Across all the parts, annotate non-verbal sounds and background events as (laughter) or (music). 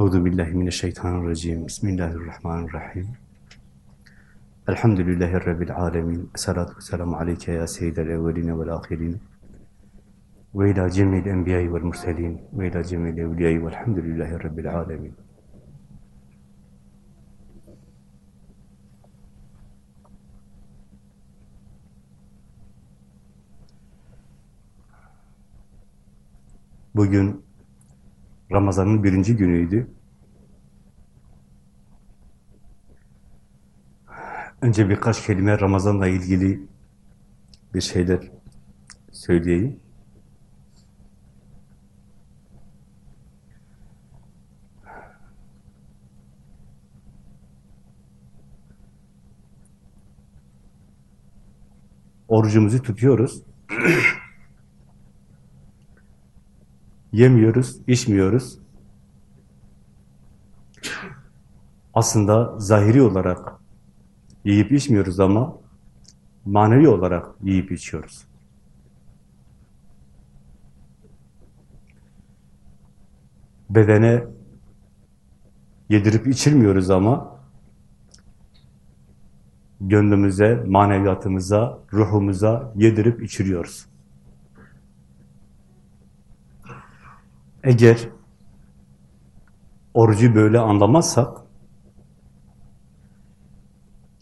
Euzu billahi mineşşeytanirracim. Bismillahirrahmanirrahim. Elhamdülillahi rabbil alamin. Essalatu vesselamu aleyke ya seyyidel evvelin ve'l ahirin. Ve ila cemil enbiya'i ve'l murselin ve ila cemil evliya'i ve'lhamdülillahi rabbil alamin. Bugün Ramazan'ın birinci günüydü. Önce birkaç kelime Ramazan'la ilgili bir şeyler söyleyeyim. Orucumuzu tutuyoruz. (clears throat) Yemiyoruz, içmiyoruz. Aslında zahiri olarak yiyip içmiyoruz ama manevi olarak yiyip içiyoruz. Bedene yedirip içirmiyoruz ama gönlümüze, maneviyatımıza, ruhumuza yedirip içiriyoruz. Eğer orucu böyle anlamazsak,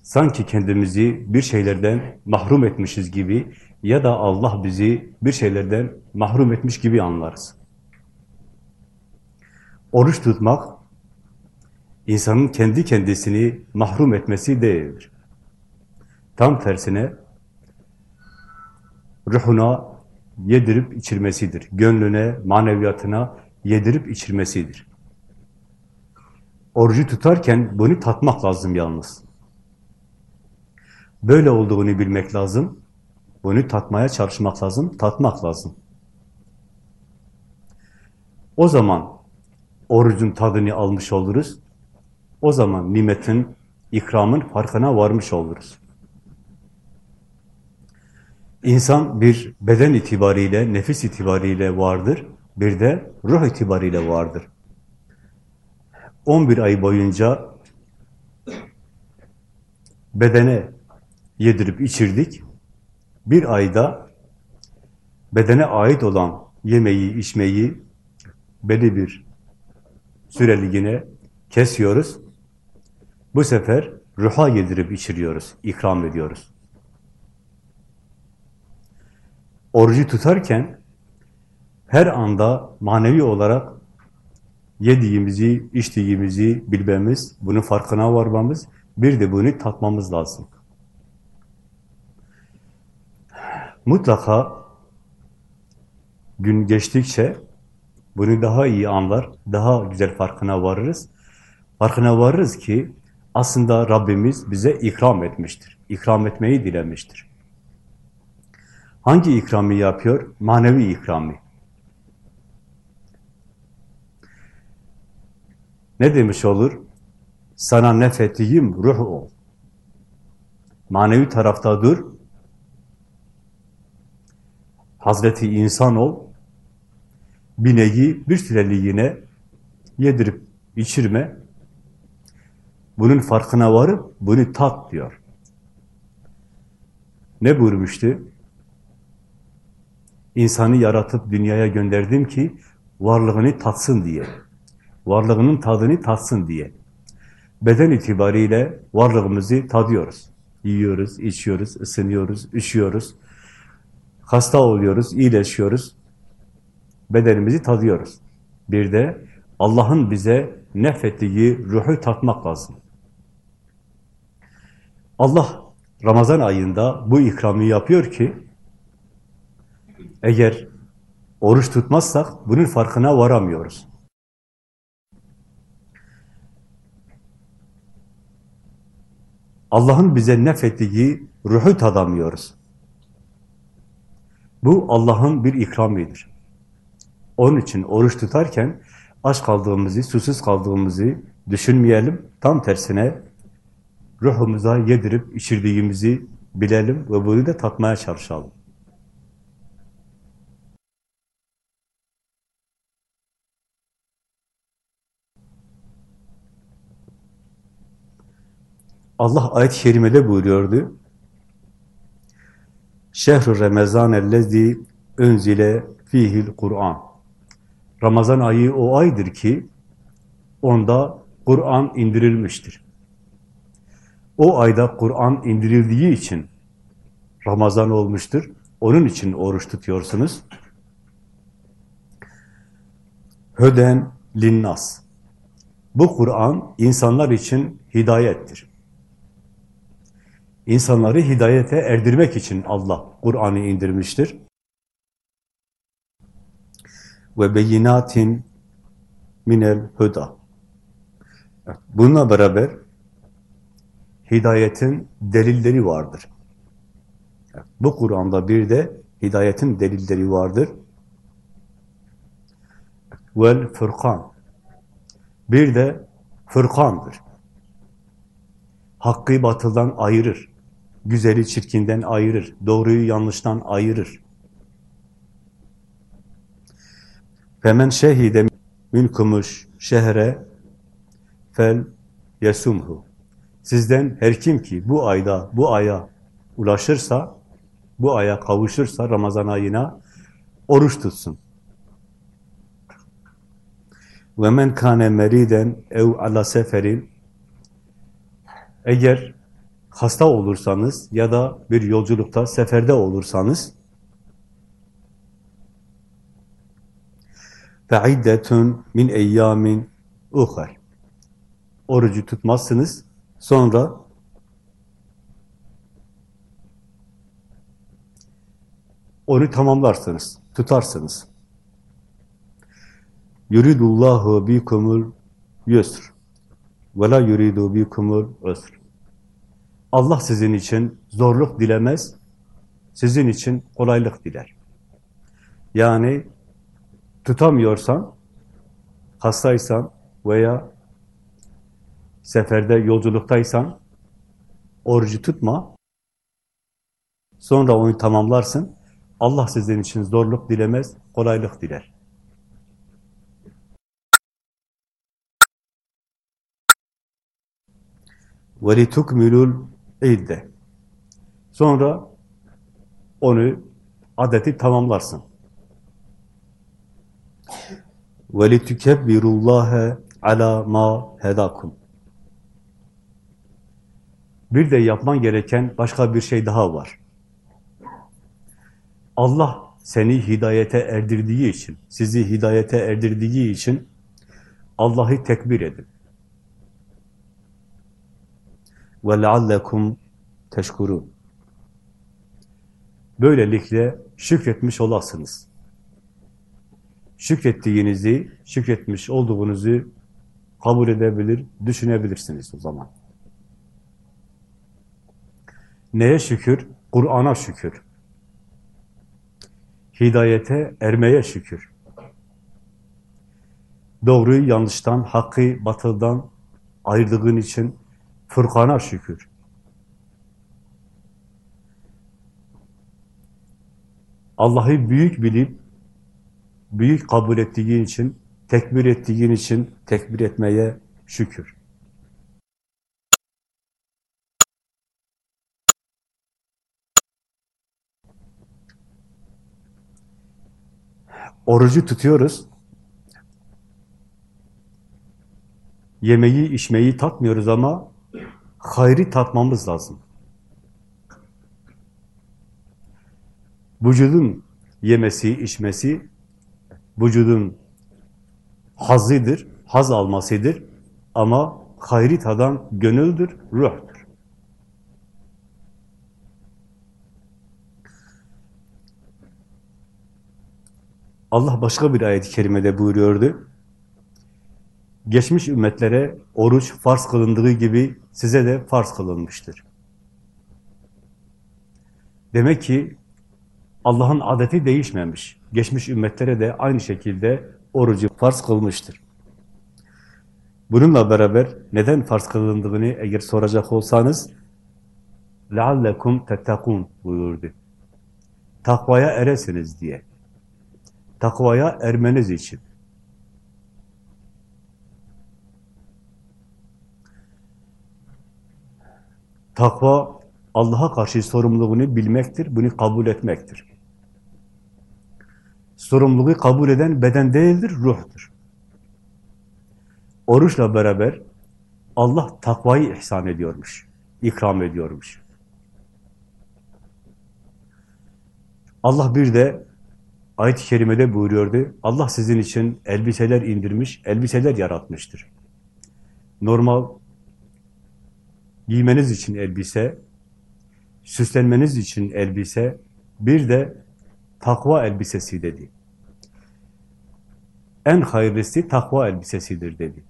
sanki kendimizi bir şeylerden mahrum etmişiz gibi ya da Allah bizi bir şeylerden mahrum etmiş gibi anlarız. Oruç tutmak, insanın kendi kendisini mahrum etmesi değildir. Tam tersine, ruhuna yedirip içirmesidir. Gönlüne, maneviyatına yedirip içirmesidir. Orucu tutarken bunu tatmak lazım yalnız. Böyle olduğunu bilmek lazım. Bunu tatmaya çalışmak lazım, tatmak lazım. O zaman orucun tadını almış oluruz. O zaman nimetin, ikramın farkına varmış oluruz. İnsan bir beden itibariyle, nefis itibariyle vardır. Bir de ruh itibariyle vardır. 11 ay boyunca bedene yedirip içirdik. Bir ayda bedene ait olan yemeği, içmeyi belli bir süreliğine kesiyoruz. Bu sefer ruha yedirip içiriyoruz, ikram ediyoruz. Orucu tutarken her anda manevi olarak yediğimizi, içtiğimizi bilmemiz, bunun farkına varmamız, bir de bunu tatmamız lazım. Mutlaka gün geçtikçe bunu daha iyi anlar, daha güzel farkına varırız. Farkına varırız ki aslında Rabbimiz bize ikram etmiştir. İkram etmeyi dilemiştir. Hangi ikrami yapıyor? Manevi ikrami. Ne demiş olur? Sana nefetiyim ruh ol. Manevi tarafta dur. Hazreti insan ol. Bineği bir süreliğine yedirip içirme. Bunun farkına varıp bunu tat diyor. Ne buyurmuştu? İnsanı yaratıp dünyaya gönderdim ki varlığını tatsın diye. Varlığının tadını tatsın diye. Beden itibariyle varlığımızı tadıyoruz. Yiyoruz, içiyoruz, ısınıyoruz, üşüyoruz. Hasta oluyoruz, iyileşiyoruz. Bedenimizi tadıyoruz. Bir de Allah'ın bize nefettiği ruhu tatmak lazım. Allah Ramazan ayında bu ikramı yapıyor ki eğer oruç tutmazsak bunun farkına varamıyoruz. Allah'ın bize nefettiği ruhu tadamıyoruz. Bu Allah'ın bir ikramidir. Onun için oruç tutarken aç kaldığımızı, susuz kaldığımızı düşünmeyelim. Tam tersine ruhumuza yedirip içirdiğimizi bilelim ve bunu da tatmaya çalışalım. Allah ayet-i kerimede buyuruyordu. Şehr-ü Ramazan ellezî önzile fihil Kur'an. Ramazan ayı o aydır ki onda Kur'an indirilmiştir. O ayda Kur'an indirildiği için Ramazan olmuştur. Onun için oruç tutuyorsunuz. Höden linnas. Bu Kur'an insanlar için hidayettir. İnsanları hidayete erdirmek için Allah Kur'an'ı indirmiştir. Ve beyinatin minel huda. Bununla beraber hidayetin delilleri vardır. Bu Kur'an'da bir de hidayetin delilleri vardır. Vel fırkan. Bir de fırkandır. Hakkı batıldan ayırır. Güzeli çirkinden ayırır. Doğruyu yanlıştan ayırır. Femen şehide minkumuş şehre fel yesumhu. Sizden her kim ki bu ayda, bu aya ulaşırsa, bu aya kavuşursa Ramazan ayına oruç tutsun. Ve men kâne meriden ev ala seferin eğer hasta olursanız ya da bir yolculukta, seferde olursanız fe'iddetun min eyyamin uhar. Orucu tutmazsınız. Sonra onu tamamlarsınız, tutarsınız. Yuridullahu bikumul yusr ve la yuridu bikumul usr. Allah sizin için zorluk dilemez, sizin için kolaylık diler. Yani tutamıyorsan, hastaysan veya seferde, yolculuktaysan orucu tutma, sonra onu tamamlarsın. Allah sizin için zorluk dilemez, kolaylık diler. وَلِتُكْمِلُوا idde. Sonra onu adeti tamamlarsın. وَلِتُكَبِّرُ اللّٰهَ عَلَى مَا هَدَاكُمْ Bir de yapman gereken başka bir şey daha var. Allah seni hidayete erdirdiği için, sizi hidayete erdirdiği için Allah'ı tekbir edin. وَلَعَلَّكُمْ teşkurun. Böylelikle şükretmiş olasınız. Şükrettiğinizi, şükretmiş olduğunuzu kabul edebilir, düşünebilirsiniz o zaman. Neye şükür? Kur'an'a şükür. Hidayete ermeye şükür. Doğruyu yanlıştan, hakkı batıldan ayırdığın için Fırkana şükür. Allah'ı büyük bilip, büyük kabul ettiğin için, tekbir ettiğin için tekbir etmeye şükür. Orucu tutuyoruz. Yemeği, içmeyi tatmıyoruz ama hayri tatmamız lazım. Vücudun yemesi, içmesi, vücudun hazıdır, haz almasıdır. Ama hayri tadan gönüldür, ruhtur. Allah başka bir ayet-i kerimede buyuruyordu Geçmiş ümmetlere oruç farz kılındığı gibi size de farz kılınmıştır. Demek ki Allah'ın adeti değişmemiş. Geçmiş ümmetlere de aynı şekilde orucu farz kılmıştır. Bununla beraber neden farz kılındığını eğer soracak olsanız لَعَلَّكُمْ تَتَّقُونَ buyurdu. Takvaya eresiniz diye. Takvaya ermeniz için. Takva, Allah'a karşı sorumluluğunu bilmektir, bunu kabul etmektir. Sorumluluğu kabul eden beden değildir, ruhtur. Oruçla beraber Allah takvayı ihsan ediyormuş, ikram ediyormuş. Allah bir de ayet-i kerimede buyuruyordu, Allah sizin için elbiseler indirmiş, elbiseler yaratmıştır. Normal giymeniz için elbise, süslenmeniz için elbise, bir de takva elbisesi dedi. En hayırlısı takva elbisesidir dedi.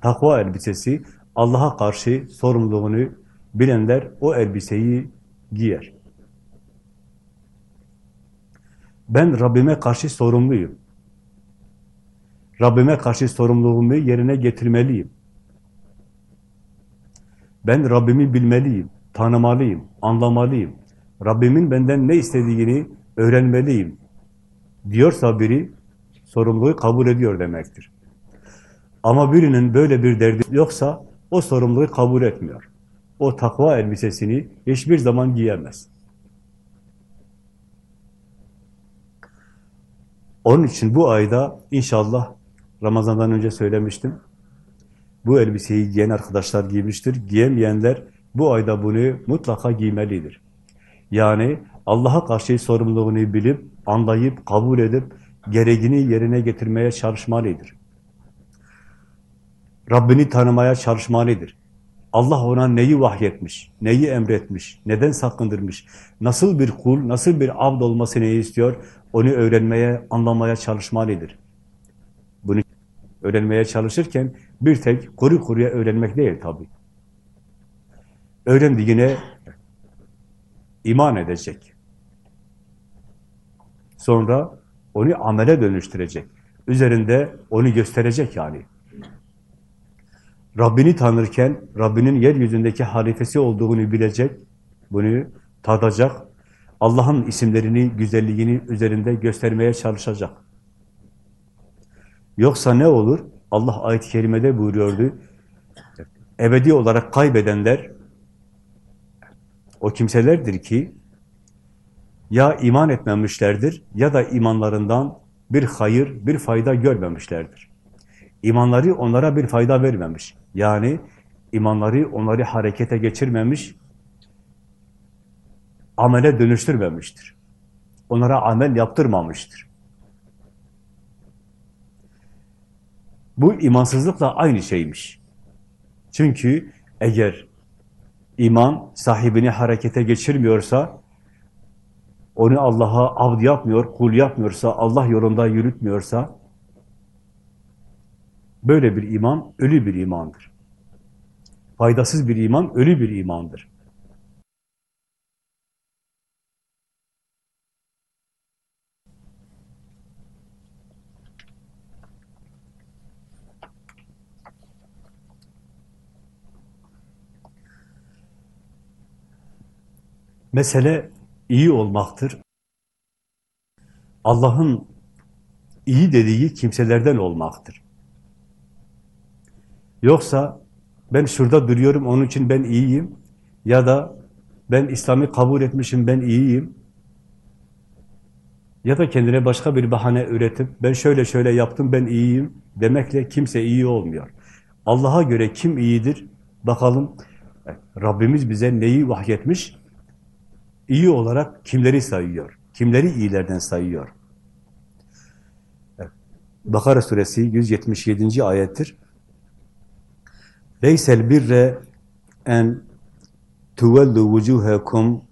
Takva elbisesi, Allah'a karşı sorumluluğunu bilenler o elbiseyi giyer. Ben Rabbime karşı sorumluyum. Rabbime karşı sorumluluğumu yerine getirmeliyim. Ben Rabbimi bilmeliyim, tanımalıyım, anlamalıyım. Rabbimin benden ne istediğini öğrenmeliyim diyorsa biri sorumluluğu kabul ediyor demektir. Ama birinin böyle bir derdi yoksa o sorumluluğu kabul etmiyor. O takva elbisesini hiçbir zaman giyemez. Onun için bu ayda inşallah Ramazan'dan önce söylemiştim. Bu elbiseyi giyen arkadaşlar giymiştir. Giyemeyenler bu ayda bunu mutlaka giymelidir. Yani Allah'a karşı sorumluluğunu bilip, anlayıp, kabul edip, gereğini yerine getirmeye çalışmalıdır. Rabbini tanımaya çalışmalıdır. Allah ona neyi vahyetmiş, neyi emretmiş, neden sakındırmış, nasıl bir kul, nasıl bir abd olmasını istiyor, onu öğrenmeye, anlamaya çalışmalıdır. Bunu öğrenmeye çalışırken bir tek kuru kuruya öğrenmek değil tabi. Öğrendiğine iman edecek. Sonra onu amele dönüştürecek. Üzerinde onu gösterecek yani. Rabbini tanırken, Rabbinin yeryüzündeki halifesi olduğunu bilecek, bunu tadacak, Allah'ın isimlerini, güzelliğini üzerinde göstermeye çalışacak. Yoksa ne olur? Allah ayet-i kerimede buyuruyordu, ebedi olarak kaybedenler, o kimselerdir ki, ya iman etmemişlerdir ya da imanlarından bir hayır, bir fayda görmemişlerdir. İmanları onlara bir fayda vermemiş. Yani imanları onları harekete geçirmemiş, amele dönüştürmemiştir. Onlara amel yaptırmamıştır. Bu imansızlıkla aynı şeymiş. Çünkü eğer iman sahibini harekete geçirmiyorsa, onu Allah'a abd yapmıyor, kul yapmıyorsa, Allah yolunda yürütmüyorsa, böyle bir iman ölü bir imandır. Faydasız bir iman ölü bir imandır. Mesele iyi olmaktır. Allah'ın iyi dediği kimselerden olmaktır. Yoksa ben şurada duruyorum, onun için ben iyiyim ya da ben İslam'ı kabul etmişim, ben iyiyim ya da kendine başka bir bahane üretip ben şöyle şöyle yaptım, ben iyiyim demekle kimse iyi olmuyor. Allah'a göre kim iyidir? Bakalım Rabbimiz bize neyi vahyetmiş? İyi olarak kimleri sayıyor? Kimleri iyilerden sayıyor? Bakara suresi 177. ayettir. Leysel birre en tuvellu vucuhekum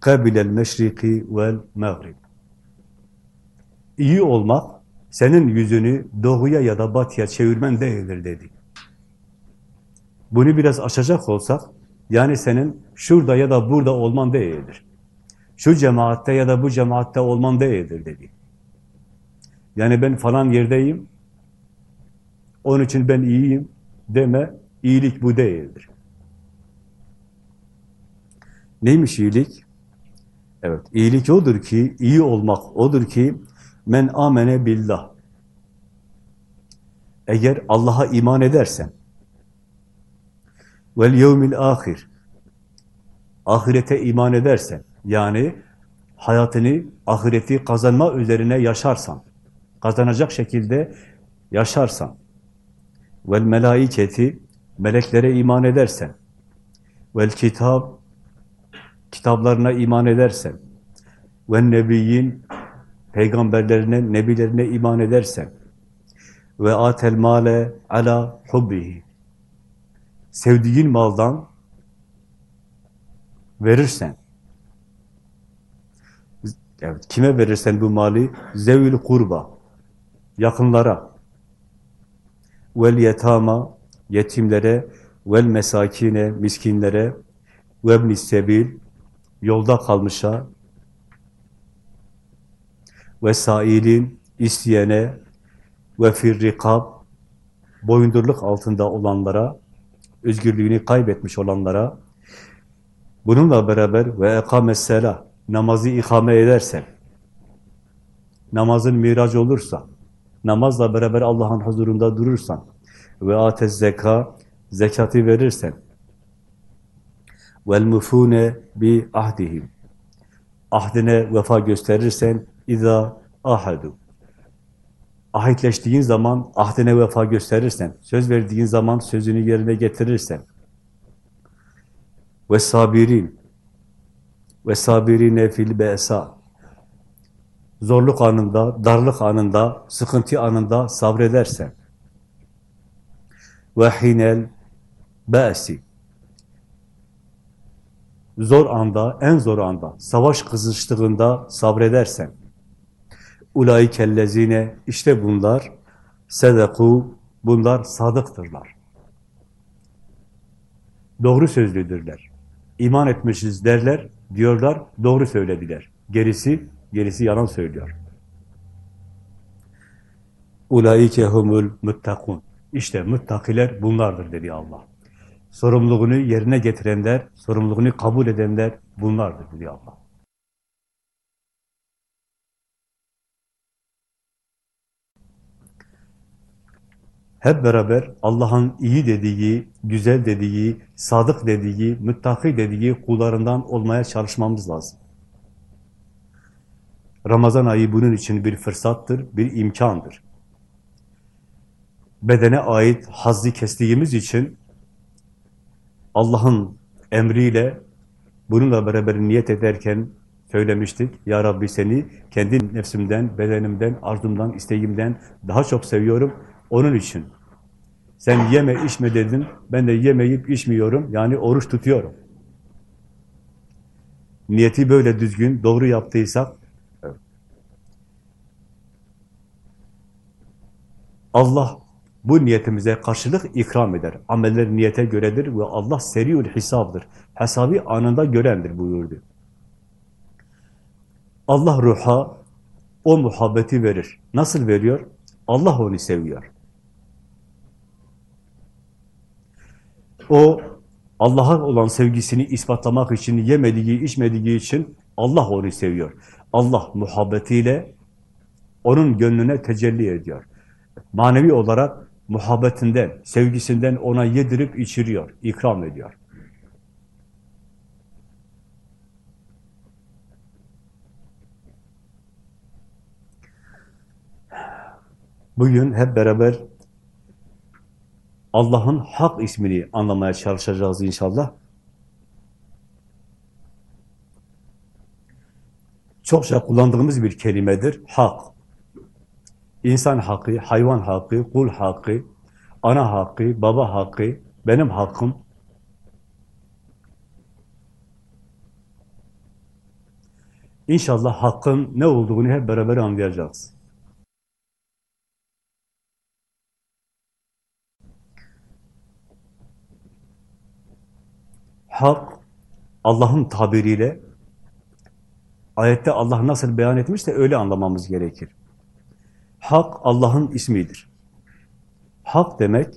kabilel meşriki vel mağrib. İyi olmak, senin yüzünü doğuya ya da batıya çevirmen değildir dedi. Bunu biraz açacak olsak, yani senin şurada ya da burada olman değildir. Şu cemaatte ya da bu cemaatte olman değildir dedi. Yani ben falan yerdeyim, onun için ben iyiyim deme, iyilik bu değildir. Neymiş iyilik? Evet, iyilik odur ki, iyi olmak odur ki, men amene billah. Eğer Allah'a iman edersen, vel yevmil ahir. Ahirete iman edersen, yani hayatını, ahireti kazanma üzerine yaşarsan, kazanacak şekilde yaşarsan, vel melaiketi, meleklere iman edersen, vel kitap, kitaplarına iman edersen, ve nebiyyin, peygamberlerine, nebilerine iman edersen, ve atel male ala hubbihi, sevdiğin maldan verirsen, evet, kime verirsen bu mali, zevil kurba, yakınlara, vel yetama, yetimlere, vel mesakine, miskinlere, ve sebil, yolda kalmışa, ve sailin, isteyene, ve firrikab, boyundurluk altında olanlara, özgürlüğünü kaybetmiş olanlara, bununla beraber ve ekamessela, namazı ikame edersen, namazın miracı olursa, namazla beraber Allah'ın huzurunda durursan ve atez zeka, zekatı verirsen vel mufune bi ahdihim ahdine vefa gösterirsen iza ahadu ahitleştiğin zaman ahdine vefa gösterirsen, söz verdiğin zaman sözünü yerine getirirsen. Ve sabirin ve sabirine fil be'sa. Zorluk anında, darlık anında, sıkıntı anında sabredersen. Ve hinel be'si. Zor anda, en zor anda, savaş kızıştığında sabredersen ulaikellezine işte bunlar sedeku bunlar sadıktırlar. Doğru sözlüdürler. İman etmişiz derler, diyorlar, doğru söylediler. Gerisi, gerisi yalan söylüyor. Ulaike humul muttakun. İşte muttakiler bunlardır dedi Allah. Sorumluluğunu yerine getirenler, sorumluluğunu kabul edenler bunlardır dedi Allah. Hep beraber Allah'ın iyi dediği, güzel dediği, sadık dediği, müttaki dediği kullarından olmaya çalışmamız lazım. Ramazan ayı bunun için bir fırsattır, bir imkandır. Bedene ait hazzı kestiğimiz için Allah'ın emriyle bununla beraber niyet ederken söylemiştik. Ya Rabbi seni kendi nefsimden, bedenimden, arzumdan, isteğimden daha çok seviyorum. Onun için sen yeme içme dedin, ben de yemeyip içmiyorum, yani oruç tutuyorum. Niyeti böyle düzgün, doğru yaptıysak, Allah bu niyetimize karşılık ikram eder. Ameller niyete göredir ve Allah seriül hesabdır. Hesabı anında görendir buyurdu. Allah ruha o muhabbeti verir. Nasıl veriyor? Allah onu seviyor. O Allah'a olan sevgisini ispatlamak için, yemediği, içmediği için Allah onu seviyor. Allah muhabbetiyle onun gönlüne tecelli ediyor. Manevi olarak muhabbetinden, sevgisinden ona yedirip içiriyor, ikram ediyor. Bugün hep beraber Allah'ın hak ismini anlamaya çalışacağız inşallah. Çokça kullandığımız bir kelimedir. Hak. İnsan hakkı, hayvan hakkı, kul hakkı, ana hakkı, baba hakkı, benim hakkım. İnşallah hakkın ne olduğunu hep beraber anlayacağız. Hak, Allah'ın tabiriyle, ayette Allah nasıl beyan etmişse öyle anlamamız gerekir. Hak, Allah'ın ismidir. Hak demek,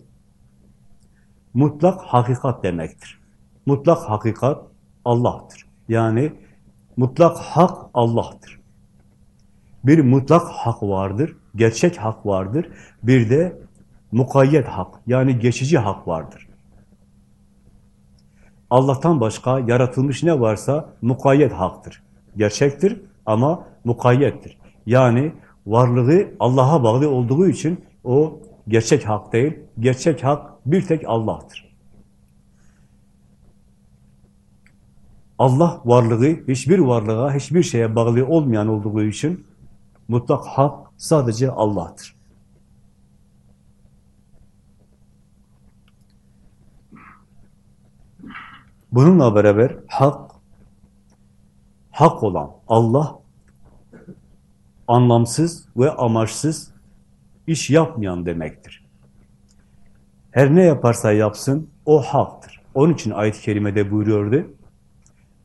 mutlak hakikat demektir. Mutlak hakikat Allah'tır. Yani mutlak hak Allah'tır. Bir mutlak hak vardır, gerçek hak vardır. Bir de mukayyet hak, yani geçici hak vardır. Allah'tan başka yaratılmış ne varsa mukayyet haktır. Gerçektir ama mukayyettir. Yani varlığı Allah'a bağlı olduğu için o gerçek hak değil. Gerçek hak bir tek Allah'tır. Allah varlığı hiçbir varlığa, hiçbir şeye bağlı olmayan olduğu için mutlak hak sadece Allah'tır. Bununla beraber hak, hak olan Allah, anlamsız ve amaçsız iş yapmayan demektir. Her ne yaparsa yapsın, o haktır. Onun için ayet-i kerimede buyuruyordu,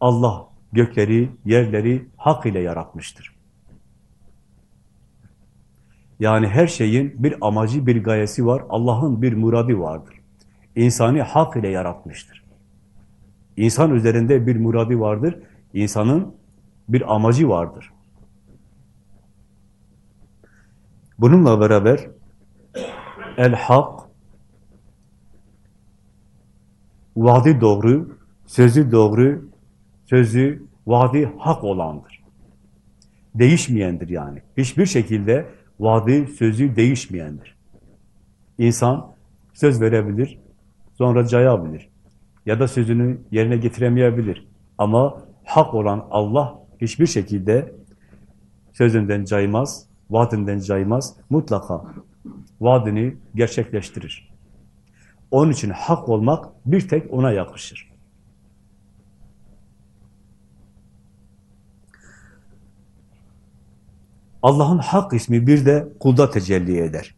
Allah gökleri, yerleri hak ile yaratmıştır. Yani her şeyin bir amacı, bir gayesi var. Allah'ın bir muradi vardır. İnsanı hak ile yaratmıştır. İnsan üzerinde bir muradi vardır. İnsanın bir amacı vardır. Bununla beraber el-hak vaadi doğru, sözü doğru, sözü, vaadi hak olandır. Değişmeyendir yani. Hiçbir şekilde vaadi, sözü değişmeyendir. İnsan söz verebilir, sonra cayabilir. Ya da sözünü yerine getiremeyebilir. Ama hak olan Allah hiçbir şekilde sözünden caymaz, vaadinden caymaz. Mutlaka vaadini gerçekleştirir. Onun için hak olmak bir tek ona yakışır. Allah'ın hak ismi bir de kulda tecelli eder.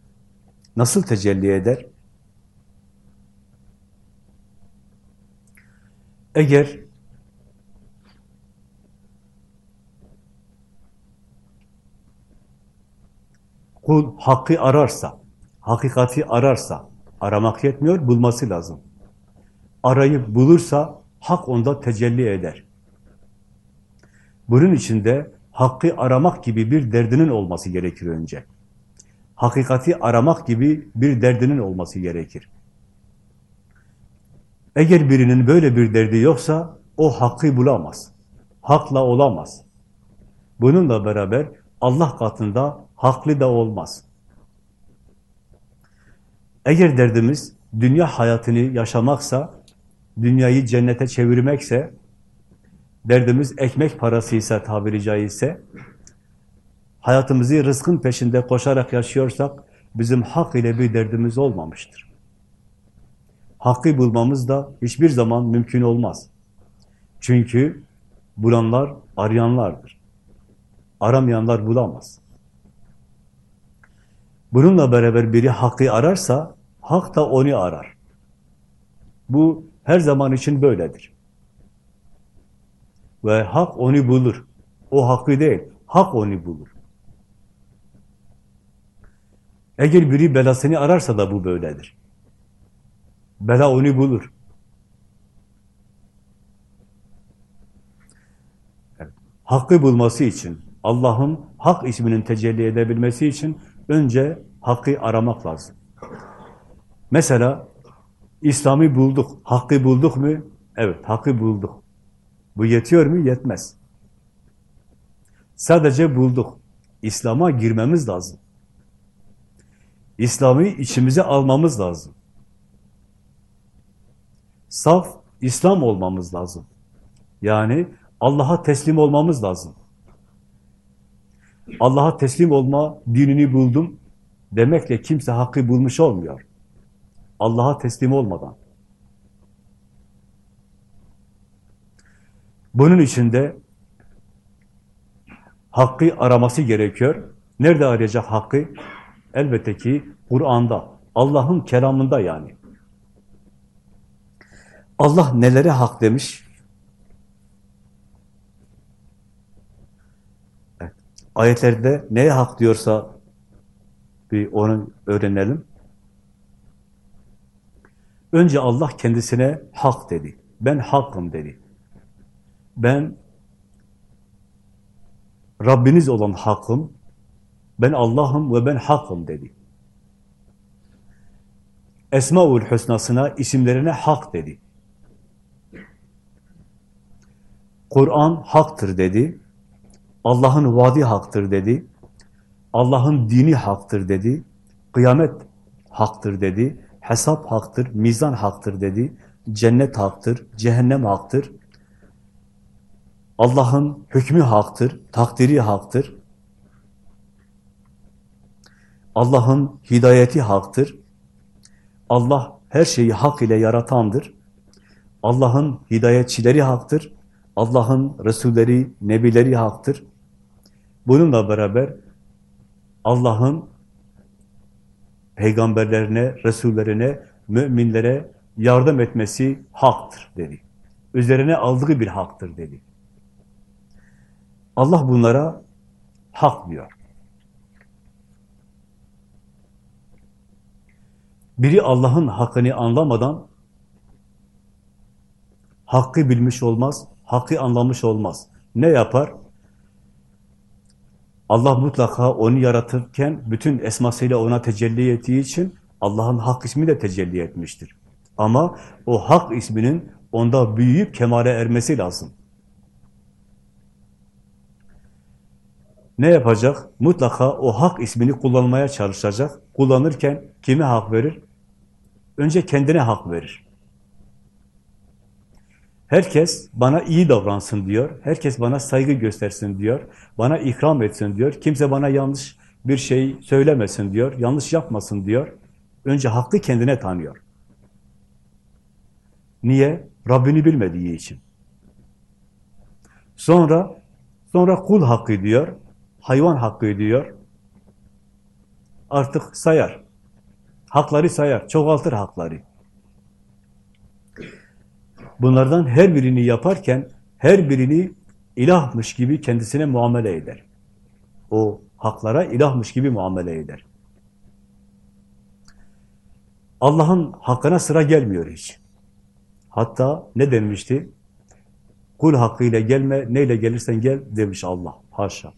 Nasıl tecelli eder? Eğer kul hakkı ararsa, hakikati ararsa, aramak yetmiyor, bulması lazım. Arayıp bulursa, hak onda tecelli eder. Bunun içinde hakkı aramak gibi bir derdinin olması gerekir önce. Hakikati aramak gibi bir derdinin olması gerekir. Eğer birinin böyle bir derdi yoksa, o hakkı bulamaz. Hakla olamaz. Bununla beraber Allah katında haklı da olmaz. Eğer derdimiz dünya hayatını yaşamaksa, dünyayı cennete çevirmekse, derdimiz ekmek parasıysa tabiri caizse, hayatımızı rızkın peşinde koşarak yaşıyorsak, bizim hak ile bir derdimiz olmamıştır. Hakkı bulmamız da hiçbir zaman mümkün olmaz. Çünkü bulanlar arayanlardır. Aramayanlar bulamaz. Bununla beraber biri hakkı ararsa, hak da onu arar. Bu her zaman için böyledir. Ve hak onu bulur. O hakkı değil, hak onu bulur. Eğer biri belasını ararsa da bu böyledir. Bela onu bulur. Evet. Hakkı bulması için, Allah'ın hak isminin tecelli edebilmesi için önce hakkı aramak lazım. Mesela İslam'ı bulduk, hakkı bulduk mu? Evet, hakkı bulduk. Bu yetiyor mu? Yetmez. Sadece bulduk. İslam'a girmemiz lazım. İslam'ı içimize almamız lazım. Saf İslam olmamız lazım. Yani Allah'a teslim olmamız lazım. Allah'a teslim olma dinini buldum demekle kimse hakkı bulmuş olmuyor. Allah'a teslim olmadan. Bunun için de hakkı araması gerekiyor. Nerede arayacak hakkı? Elbette ki Kur'an'da, Allah'ın kelamında yani. Allah nelere hak demiş? Ayetlerde neye hak diyorsa bir onu öğrenelim. Önce Allah kendisine hak dedi. Ben hakkım dedi. Ben Rabbiniz olan hakkım, ben Allah'ım ve ben hakkım dedi. Esma-ül Hüsna'sına, isimlerine hak dedi. Kur'an haktır dedi. Allah'ın vaadi haktır dedi. Allah'ın dini haktır dedi. Kıyamet haktır dedi. Hesap haktır, mizan haktır dedi. Cennet haktır, cehennem haktır. Allah'ın hükmü haktır, takdiri haktır. Allah'ın hidayeti haktır. Allah her şeyi hak ile yaratandır. Allah'ın hidayetçileri haktır. Allah'ın Resulleri, Nebileri haktır. Bununla beraber Allah'ın peygamberlerine, Resullerine, müminlere yardım etmesi haktır dedi. Üzerine aldığı bir haktır dedi. Allah bunlara hak diyor. Biri Allah'ın hakkını anlamadan hakkı bilmiş olmaz, hakkı anlamış olmaz. Ne yapar? Allah mutlaka onu yaratırken bütün esmasıyla ona tecelli ettiği için Allah'ın hak ismi de tecelli etmiştir. Ama o hak isminin onda büyüyüp kemale ermesi lazım. Ne yapacak? Mutlaka o hak ismini kullanmaya çalışacak. Kullanırken kime hak verir? Önce kendine hak verir. Herkes bana iyi davransın diyor. Herkes bana saygı göstersin diyor. Bana ikram etsin diyor. Kimse bana yanlış bir şey söylemesin diyor. Yanlış yapmasın diyor. Önce hakkı kendine tanıyor. Niye? Rabbini bilmediği için. Sonra sonra kul hakkı diyor. Hayvan hakkı diyor. Artık sayar. Hakları sayar. Çoğaltır hakları. Bunlardan her birini yaparken her birini ilahmış gibi kendisine muamele eder. O haklara ilahmış gibi muamele eder. Allah'ın hakkına sıra gelmiyor hiç. Hatta ne demişti? Kul hakkıyla gelme, neyle gelirsen gel demiş Allah. Haşa.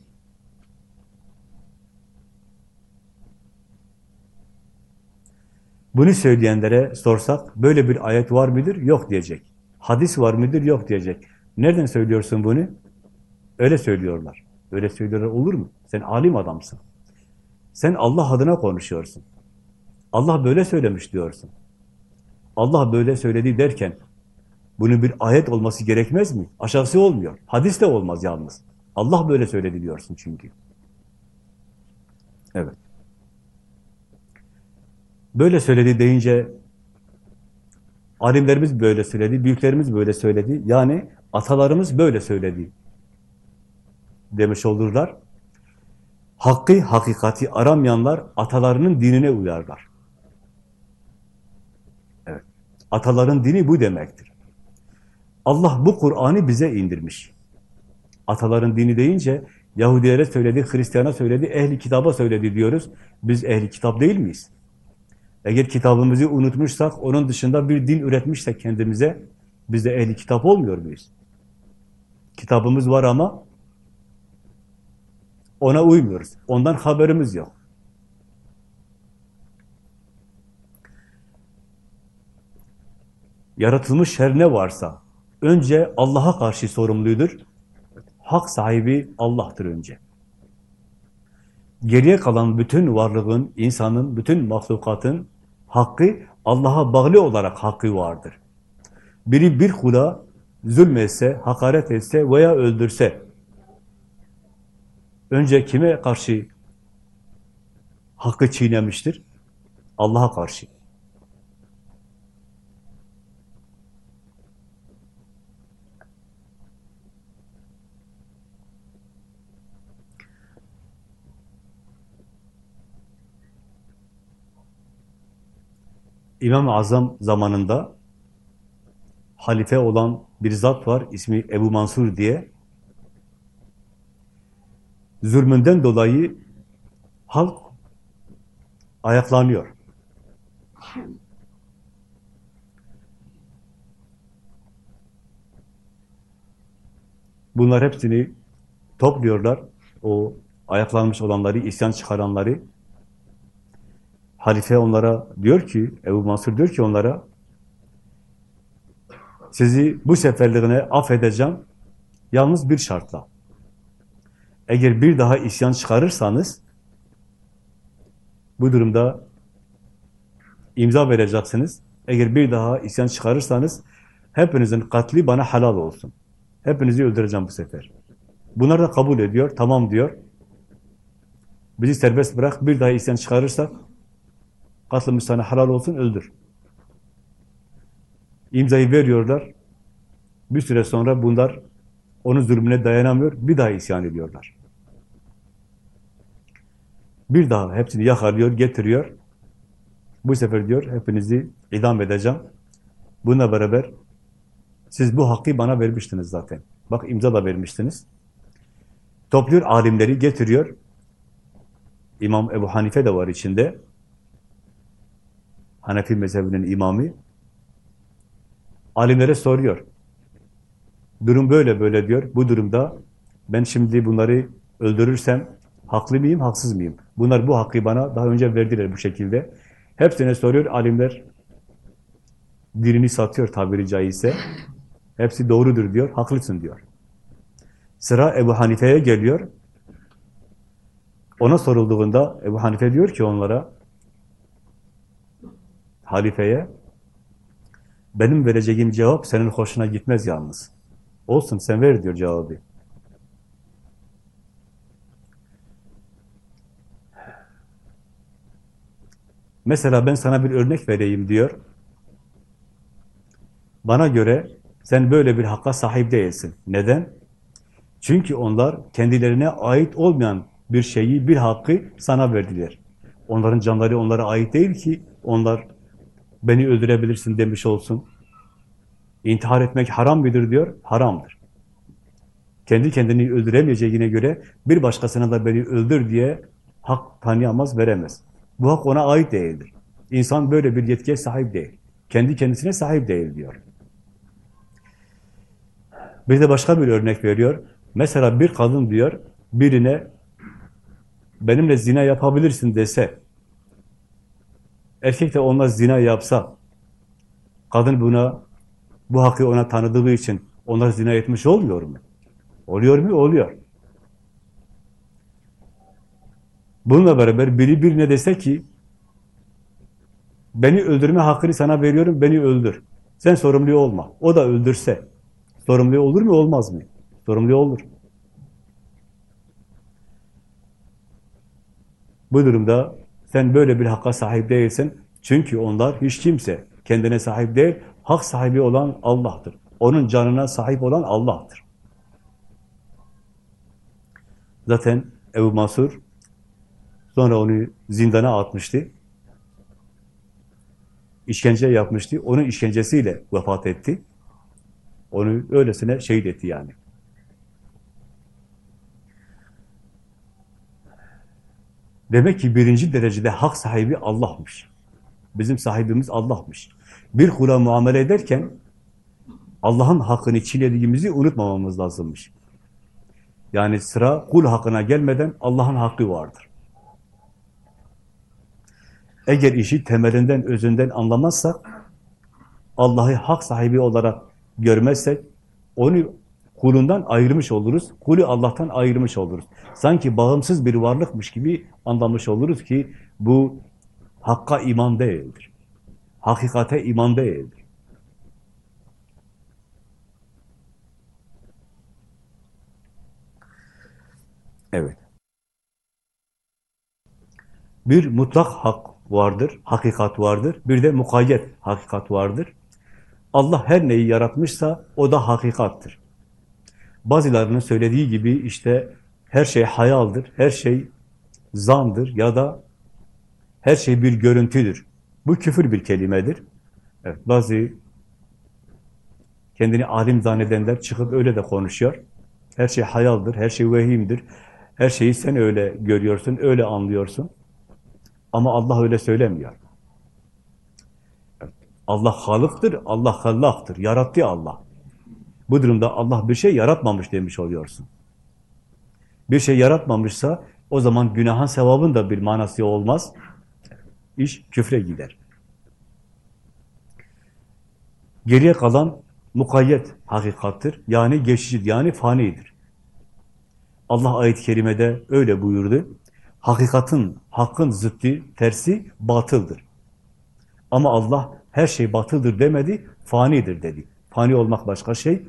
Bunu söyleyenlere sorsak, böyle bir ayet var mıdır? Yok diyecek. Hadis var mıdır? Yok diyecek. Nereden söylüyorsun bunu? Öyle söylüyorlar. Öyle söylüyorlar olur mu? Sen alim adamsın. Sen Allah adına konuşuyorsun. Allah böyle söylemiş diyorsun. Allah böyle söyledi derken bunun bir ayet olması gerekmez mi? Aşağısı olmuyor. Hadis de olmaz yalnız. Allah böyle söyledi diyorsun çünkü. Evet. Böyle söyledi deyince alimlerimiz böyle söyledi, büyüklerimiz böyle söyledi. Yani atalarımız böyle söyledi demiş olurlar. Hakkı, hakikati aramayanlar atalarının dinine uyarlar. Evet. Ataların dini bu demektir. Allah bu Kur'an'ı bize indirmiş. Ataların dini deyince Yahudilere söyledi, Hristiyana söyledi, ehli kitaba söyledi diyoruz. Biz ehli kitap değil miyiz? Eğer kitabımızı unutmuşsak, onun dışında bir din üretmişsek kendimize, biz de ehli kitap olmuyor muyuz? Kitabımız var ama ona uymuyoruz. Ondan haberimiz yok. Yaratılmış her ne varsa önce Allah'a karşı sorumludur. Hak sahibi Allah'tır önce. Geriye kalan bütün varlığın, insanın, bütün mahlukatın hakkı Allah'a bağlı olarak hakkı vardır. Biri bir kula zulmetse, hakaret etse veya öldürse önce kime karşı hakkı çiğnemiştir? Allah'a karşı. İmam-ı Azam zamanında halife olan bir zat var, ismi Ebu Mansur diye. Zulmünden dolayı halk ayaklanıyor. Bunlar hepsini topluyorlar. O ayaklanmış olanları, isyan çıkaranları. Halife onlara diyor ki, Ebu Mansur diyor ki onlara, sizi bu seferliğine affedeceğim Yalnız bir şartla. Eğer bir daha isyan çıkarırsanız, bu durumda imza vereceksiniz. Eğer bir daha isyan çıkarırsanız, hepinizin katli bana halal olsun. Hepinizi öldüreceğim bu sefer. Bunlar da kabul ediyor, tamam diyor. Bizi serbest bırak, bir daha isyan çıkarırsak, katlımız sana halal olsun, öldür. İmzayı veriyorlar. Bir süre sonra bunlar onun zulmüne dayanamıyor, bir daha isyan ediyorlar. Bir daha hepsini yakalıyor, getiriyor. Bu sefer diyor, hepinizi idam edeceğim. Bununla beraber siz bu hakkı bana vermiştiniz zaten. Bak imza da vermiştiniz. Topluyor alimleri, getiriyor. İmam Ebu Hanife de var içinde. Hanefi mezhebinin imamı. Alimlere soruyor. Durum böyle böyle diyor. Bu durumda ben şimdi bunları öldürürsem haklı mıyım, haksız mıyım? Bunlar bu hakkı bana daha önce verdiler bu şekilde. Hepsine soruyor alimler. Dilini satıyor tabiri caizse. Hepsi doğrudur diyor, haklısın diyor. Sıra Ebu Hanife'ye geliyor. Ona sorulduğunda Ebu Hanife diyor ki onlara, halifeye, benim vereceğim cevap senin hoşuna gitmez yalnız. Olsun sen ver diyor cevabı. Mesela ben sana bir örnek vereyim diyor. Bana göre sen böyle bir hakka sahip değilsin. Neden? Çünkü onlar kendilerine ait olmayan bir şeyi, bir hakkı sana verdiler. Onların canları onlara ait değil ki onlar beni öldürebilirsin demiş olsun. İntihar etmek haram mıdır diyor? Haramdır. Kendi kendini öldüremeyeceğine göre bir başkasına da beni öldür diye hak tanıyamaz, veremez. Bu hak ona ait değildir. İnsan böyle bir yetkiye sahip değil. Kendi kendisine sahip değil diyor. Bir de başka bir örnek veriyor. Mesela bir kadın diyor, birine benimle zina yapabilirsin dese, erkek de onunla zina yapsa, kadın buna, bu hakkı ona tanıdığı için onlar zina etmiş olmuyor mu? Oluyor mu? Oluyor. Bununla beraber biri birine dese ki, beni öldürme hakkını sana veriyorum, beni öldür. Sen sorumlu olma. O da öldürse, sorumlu olur mu, olmaz mı? Sorumlu olur. Bu durumda sen böyle bir hakka sahip değilsin. Çünkü onlar hiç kimse kendine sahip değil, hak sahibi olan Allah'tır. Onun canına sahip olan Allah'tır. Zaten Ebu Mansur sonra onu zindana atmıştı. İşkence yapmıştı. Onun işkencesiyle vefat etti. Onu öylesine şehit etti yani. Demek ki birinci derecede hak sahibi Allah'mış. Bizim sahibimiz Allah'mış. Bir kula muamele ederken Allah'ın hakkını çiğnediğimizi unutmamamız lazımmış. Yani sıra kul hakkına gelmeden Allah'ın hakkı vardır. Eğer işi temelinden, özünden anlamazsak, Allah'ı hak sahibi olarak görmezsek, onu kulundan ayırmış oluruz, kulü Allah'tan ayırmış oluruz. Sanki bağımsız bir varlıkmış gibi anlamış oluruz ki bu hakka iman değildir. Hakikate iman değildir. Evet. Bir mutlak hak vardır, hakikat vardır. Bir de mukayyet hakikat vardır. Allah her neyi yaratmışsa o da hakikattır. Bazılarının söylediği gibi işte her şey hayaldir, her şey zandır ya da her şey bir görüntüdür. Bu küfür bir kelimedir. Evet, bazı kendini alim zannedenler çıkıp öyle de konuşuyor. Her şey hayaldir, her şey vehimdir. Her şeyi sen öyle görüyorsun, öyle anlıyorsun. Ama Allah öyle söylemiyor. Allah halıktır, Allah hallaktır. Yarattı Allah. Bu durumda Allah bir şey yaratmamış demiş oluyorsun. Bir şey yaratmamışsa o zaman günahın sevabın da bir manası olmaz. İş küfre gider. Geriye kalan mukayyet hakikattır. Yani geçicidir, yani fanidir. Allah ayet-i kerimede öyle buyurdu. Hakikatin, hakkın zıttı, tersi batıldır. Ama Allah her şey batıldır demedi, fanidir dedi. Fani olmak başka şey,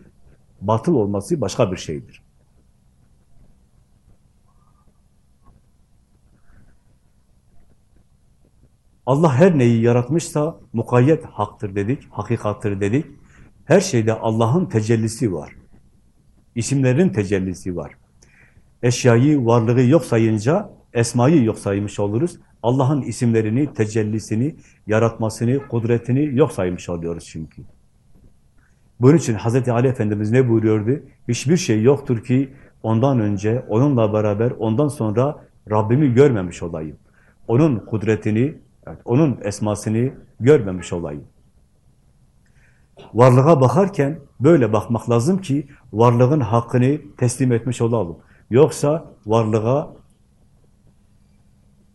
batıl olması başka bir şeydir. Allah her neyi yaratmışsa mukayyet haktır dedik, hakikattır dedik. Her şeyde Allah'ın tecellisi var. İsimlerin tecellisi var. Eşyayı, varlığı yok sayınca esmayı yok saymış oluruz. Allah'ın isimlerini, tecellisini, yaratmasını, kudretini yok saymış oluyoruz çünkü. Bunun için Hz. Ali Efendimiz ne buyuruyordu? Hiçbir şey yoktur ki ondan önce, onunla beraber, ondan sonra Rabbimi görmemiş olayım. Onun kudretini, evet, onun esmasını görmemiş olayım. Varlığa bakarken böyle bakmak lazım ki varlığın hakkını teslim etmiş olalım. Yoksa varlığa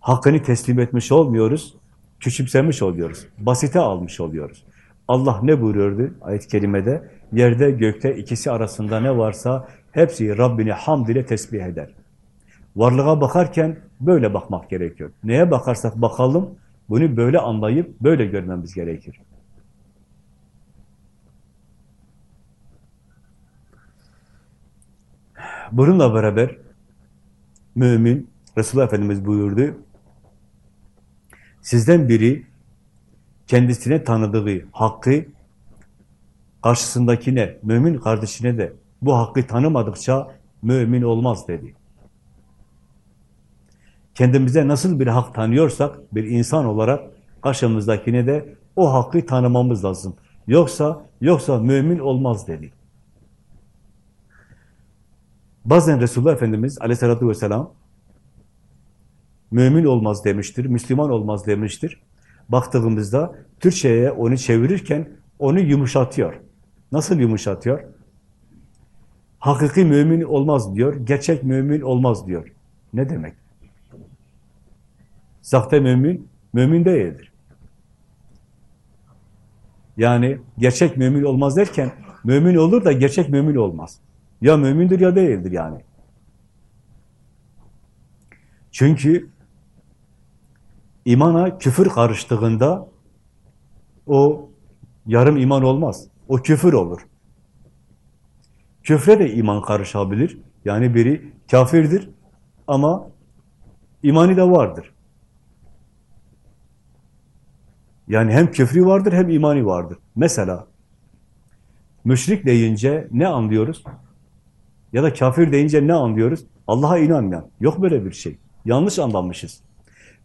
hakkını teslim etmiş olmuyoruz, küçümsemiş oluyoruz, basite almış oluyoruz. Allah ne buyuruyordu ayet-i kerimede? Yerde gökte ikisi arasında ne varsa hepsi Rabbini hamd ile tesbih eder. Varlığa bakarken böyle bakmak gerekiyor. Neye bakarsak bakalım, bunu böyle anlayıp böyle görmemiz gerekir. Bununla beraber mümin, Resulullah Efendimiz buyurdu, sizden biri kendisine tanıdığı hakkı karşısındakine, mümin kardeşine de bu hakkı tanımadıkça mümin olmaz dedi. Kendimize nasıl bir hak tanıyorsak, bir insan olarak karşımızdakine de o hakkı tanımamız lazım. Yoksa, yoksa mümin olmaz dedi. Bazen Resulullah Efendimiz aleyhissalatü vesselam mümin olmaz demiştir, Müslüman olmaz demiştir. Baktığımızda Türkçe'ye onu çevirirken onu yumuşatıyor. Nasıl yumuşatıyor? Hakiki mümin olmaz diyor, gerçek mümin olmaz diyor. Ne demek? Sahte mümin, mümin değildir. Yani gerçek mümin olmaz derken, mümin olur da gerçek mümin olmaz. Ya mümindir ya değildir yani. Çünkü imana küfür karıştığında o yarım iman olmaz. O küfür olur. Küfre de iman karışabilir. Yani biri kafirdir ama imani de vardır. Yani hem küfrü vardır hem imani vardır. Mesela müşrik deyince ne anlıyoruz? Ya da kafir deyince ne anlıyoruz? Allah'a inanmayan. Yok böyle bir şey. Yanlış anlamışız.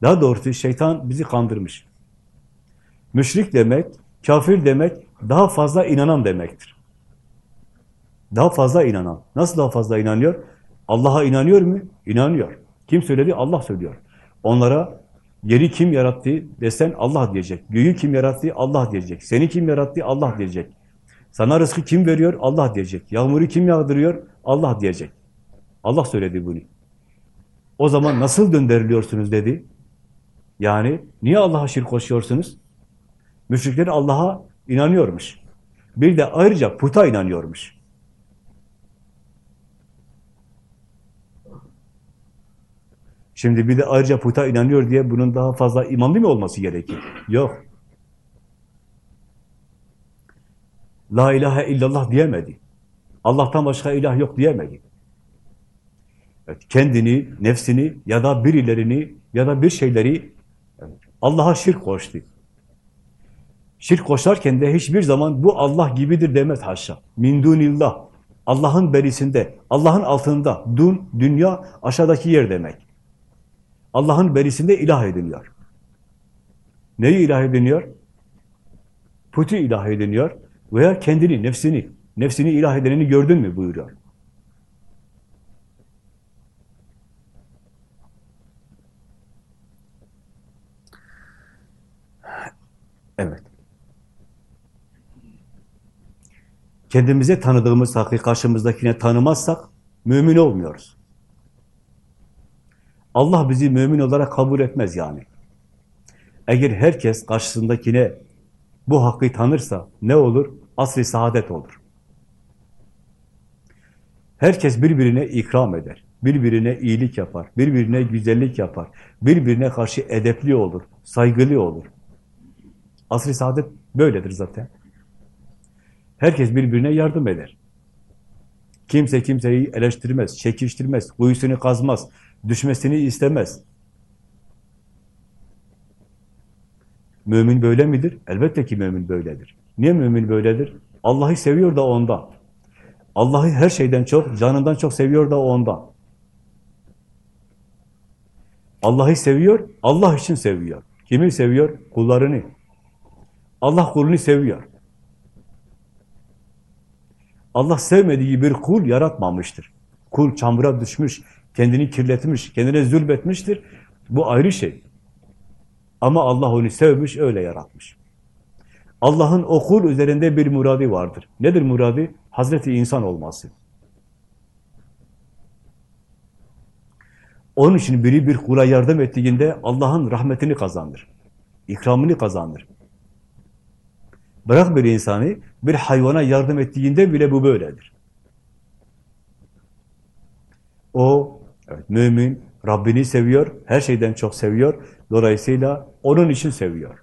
Daha doğrusu şeytan bizi kandırmış. Müşrik demek, kafir demek, daha fazla inanan demektir. Daha fazla inanan. Nasıl daha fazla inanıyor? Allah'a inanıyor mu? İnanıyor. Kim söyledi? Allah söylüyor. Onlara yeri kim yarattı desen Allah diyecek. Göğü kim yarattı? Allah diyecek. Seni kim yarattı? Allah diyecek. Sana rızkı kim veriyor? Allah diyecek. Yağmuru kim yağdırıyor? Allah diyecek. Allah söyledi bunu. O zaman nasıl döndürülüyorsunuz dedi. Yani niye Allah'a şirk koşuyorsunuz? Müşrikler Allah'a inanıyormuş. Bir de ayrıca puta inanıyormuş. Şimdi bir de ayrıca puta inanıyor diye bunun daha fazla imanlı mı olması gerekir? Yok. La ilahe illallah diyemedi. Allah'tan başka ilah yok diyemedi. Evet, kendini, nefsini ya da birilerini ya da bir şeyleri Allah'a şirk koştu. Şirk koşarken de hiçbir zaman bu Allah gibidir demez haşa. Min dunillah. Allah'ın berisinde, Allah'ın altında, dun, dünya, aşağıdaki yer demek. Allah'ın berisinde ilah ediniyor. Neyi ilah ediniyor? Putu ilah ediniyor veya kendini, nefsini, nefsini ilah edenini gördün mü buyuruyor. Evet. Kendimize tanıdığımız hakkı karşımızdakine tanımazsak mümin olmuyoruz. Allah bizi mümin olarak kabul etmez yani. Eğer herkes karşısındakine bu hakkı tanırsa ne olur? asr-ı saadet olur. Herkes birbirine ikram eder, birbirine iyilik yapar, birbirine güzellik yapar, birbirine karşı edepli olur, saygılı olur. Asr-ı saadet böyledir zaten. Herkes birbirine yardım eder. Kimse kimseyi eleştirmez, çekiştirmez, kuyusunu kazmaz, düşmesini istemez. Mümin böyle midir? Elbette ki mümin böyledir. Niye mümin böyledir? Allah'ı seviyor da ondan. Allah'ı her şeyden çok, canından çok seviyor da ondan. Allah'ı seviyor, Allah için seviyor. Kimi seviyor? Kullarını. Allah kulunu seviyor. Allah sevmediği bir kul yaratmamıştır. Kul çamura düşmüş, kendini kirletmiş, kendine zulmetmiştir. Bu ayrı şey. Ama Allah onu sevmiş, öyle yaratmış. Allah'ın o kul üzerinde bir muradi vardır. Nedir muradi? Hazreti insan olması. Onun için biri bir kula yardım ettiğinde Allah'ın rahmetini kazanır. ikramını kazanır. Bırak bir insanı, bir hayvana yardım ettiğinde bile bu böyledir. O, evet, mümin, Rabbini seviyor, her şeyden çok seviyor. Dolayısıyla onun için seviyor.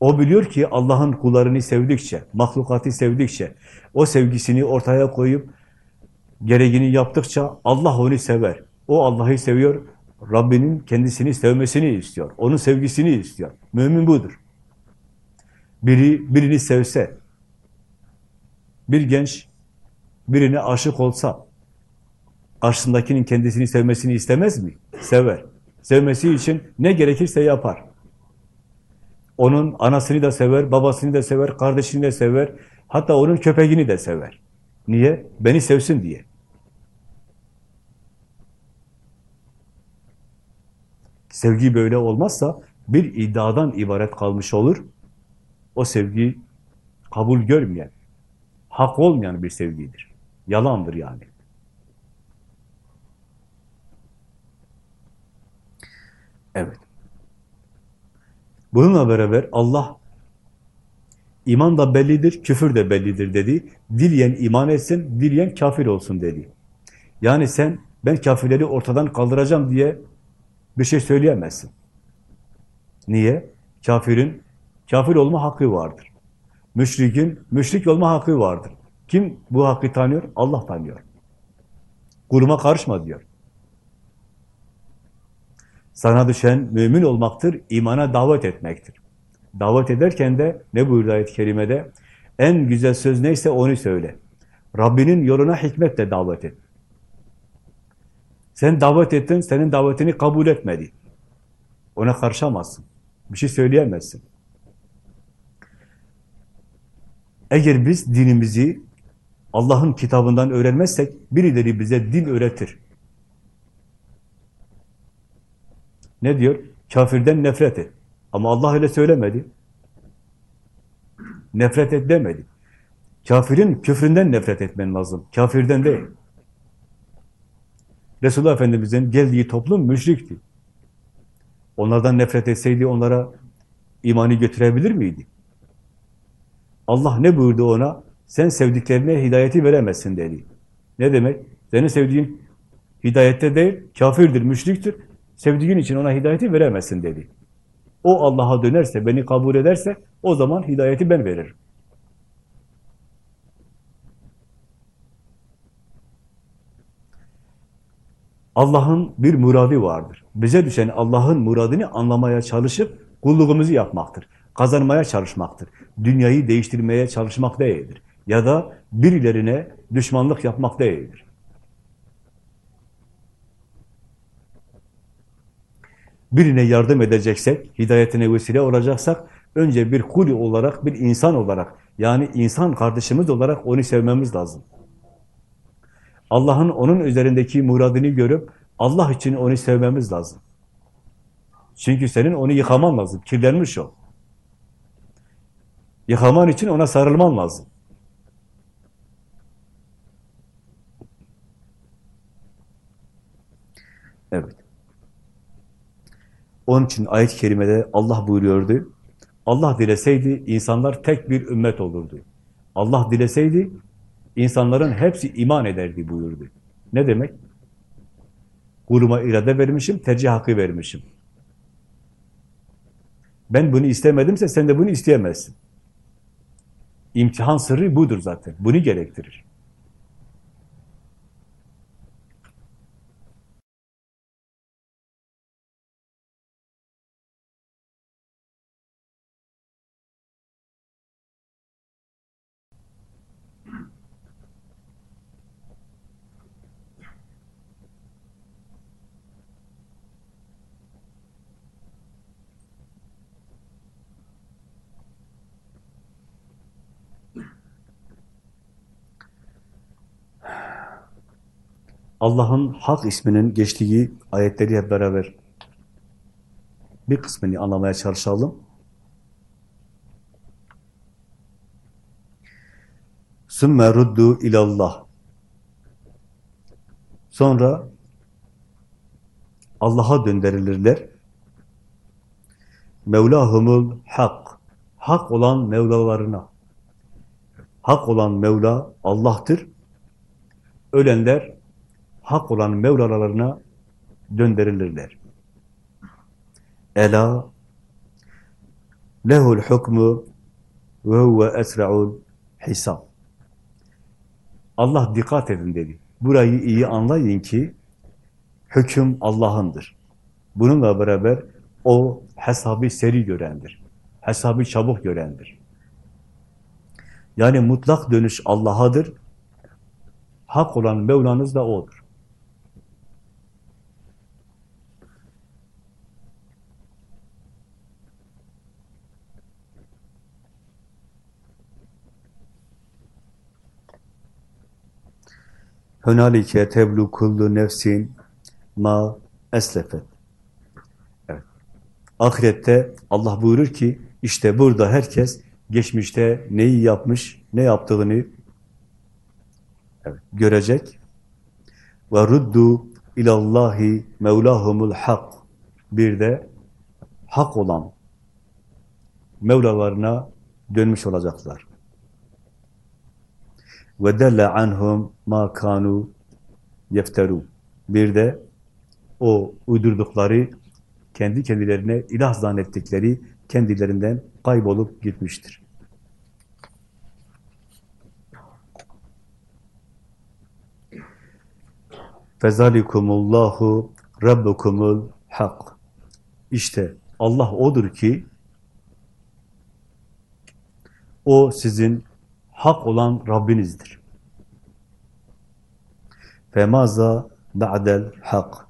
O biliyor ki Allah'ın kullarını sevdikçe, mahlukatı sevdikçe, o sevgisini ortaya koyup gereğini yaptıkça Allah onu sever. O Allah'ı seviyor, Rabbinin kendisini sevmesini istiyor. Onun sevgisini istiyor. Mümin budur. Biri birini sevse, bir genç birine aşık olsa, karşısındakinin kendisini sevmesini istemez mi? Sever. Sevmesi için ne gerekirse yapar. Onun anasını da sever, babasını da sever, kardeşini de sever, hatta onun köpeğini de sever. Niye? Beni sevsin diye. Sevgi böyle olmazsa bir iddiadan ibaret kalmış olur. O sevgi kabul görmeyen, hak olmayan bir sevgidir. Yalandır yani. Evet. Bununla beraber Allah iman da bellidir, küfür de bellidir dedi. Dileyen iman etsin, dileyen kafir olsun dedi. Yani sen ben kafirleri ortadan kaldıracağım diye bir şey söyleyemezsin. Niye? Kafirin kafir olma hakkı vardır. Müşrikin müşrik olma hakkı vardır. Kim bu hakkı tanıyor? Allah tanıyor. Kuruma karışma diyor. Sana düşen mümin olmaktır, imana davet etmektir. Davet ederken de ne buyurdu ayet-i kerimede? En güzel söz neyse onu söyle. Rabbinin yoluna hikmetle davet et. Sen davet ettin, senin davetini kabul etmedi. Ona karışamazsın. Bir şey söyleyemezsin. Eğer biz dinimizi Allah'ın kitabından öğrenmezsek birileri bize din öğretir. Ne diyor? Kafirden nefret et. Ama Allah öyle söylemedi. Nefret et demedi. Kafirin küfründen nefret etmen lazım. Kafirden değil. Resulullah Efendimiz'in geldiği toplum müşrikti. Onlardan nefret etseydi onlara imanı götürebilir miydi? Allah ne buyurdu ona? Sen sevdiklerine hidayeti veremezsin dedi. Ne demek? Senin sevdiğin hidayette değil, kafirdir, müşriktir. Sevdiğin için ona hidayeti veremezsin dedi. O Allah'a dönerse, beni kabul ederse o zaman hidayeti ben veririm. Allah'ın bir muradı vardır. Bize düşen Allah'ın muradını anlamaya çalışıp kulluğumuzu yapmaktır. Kazanmaya çalışmaktır. Dünyayı değiştirmeye çalışmak değildir. Ya da birilerine düşmanlık yapmak değildir. Birine yardım edeceksek, hidayetine vesile olacaksak, önce bir kuli olarak, bir insan olarak, yani insan kardeşimiz olarak onu sevmemiz lazım. Allah'ın onun üzerindeki muradını görüp Allah için onu sevmemiz lazım. Çünkü senin onu yıkaman lazım. Kirlenmiş o. Yıkaman için ona sarılman lazım. Evet. Onun için ayet-i kerimede Allah buyuruyordu. Allah dileseydi insanlar tek bir ümmet olurdu. Allah dileseydi insanların hepsi iman ederdi buyurdu. Ne demek? Kuluma irade vermişim, tercih hakkı vermişim. Ben bunu istemedimse sen de bunu isteyemezsin. İmtihan sırrı budur zaten. Bunu gerektirir. Allah'ın hak isminin geçtiği ayetleri hep beraber bir kısmını anlamaya çalışalım. Sümme ruddu ilallah. Sonra Allah'a döndürülürler. Mevlahumul hak. Hak olan Mevlalarına. Hak olan Mevla Allah'tır. Ölenler hak olan Mevlalarına döndürülürler. Ela lehul hukmu ve huve esra'ul hisab. Allah dikkat edin dedi. Burayı iyi anlayın ki hüküm Allah'ındır. Bununla beraber o hesabı seri görendir. Hesabı çabuk görendir. Yani mutlak dönüş Allah'adır. Hak olan Mevlanız da O'dur. Hünalike teblu kullu nefsin ma eslefet. Evet. Ahirette Allah buyurur ki işte burada herkes geçmişte neyi yapmış, ne yaptığını evet, görecek. Ve ruddu ilallahi mevlahumul hak. Bir de hak olan Mevlalarına dönmüş olacaklar. Ve delle anhum ma kanu yefteru. Bir de o uydurdukları, kendi kendilerine ilah zannettikleri kendilerinden kaybolup gitmiştir. Fezalikumullahu rabbukumul hak. İşte Allah odur ki o sizin hak olan Rabbinizdir. Femaza ba'del hak.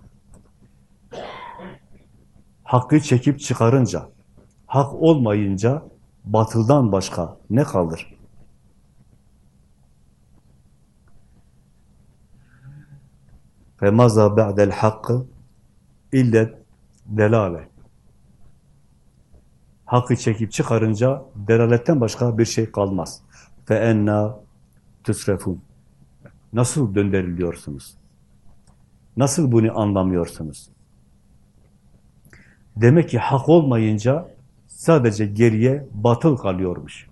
Hakkı çekip çıkarınca, hak olmayınca batıldan başka ne kalır? Femaza ba'del hakkı illet delale. Hakkı çekip çıkarınca delaletten başka bir şey kalmaz. Fe enna tusrefun. Nasıl döndürülüyorsunuz? Nasıl bunu anlamıyorsunuz? Demek ki hak olmayınca sadece geriye batıl kalıyormuş.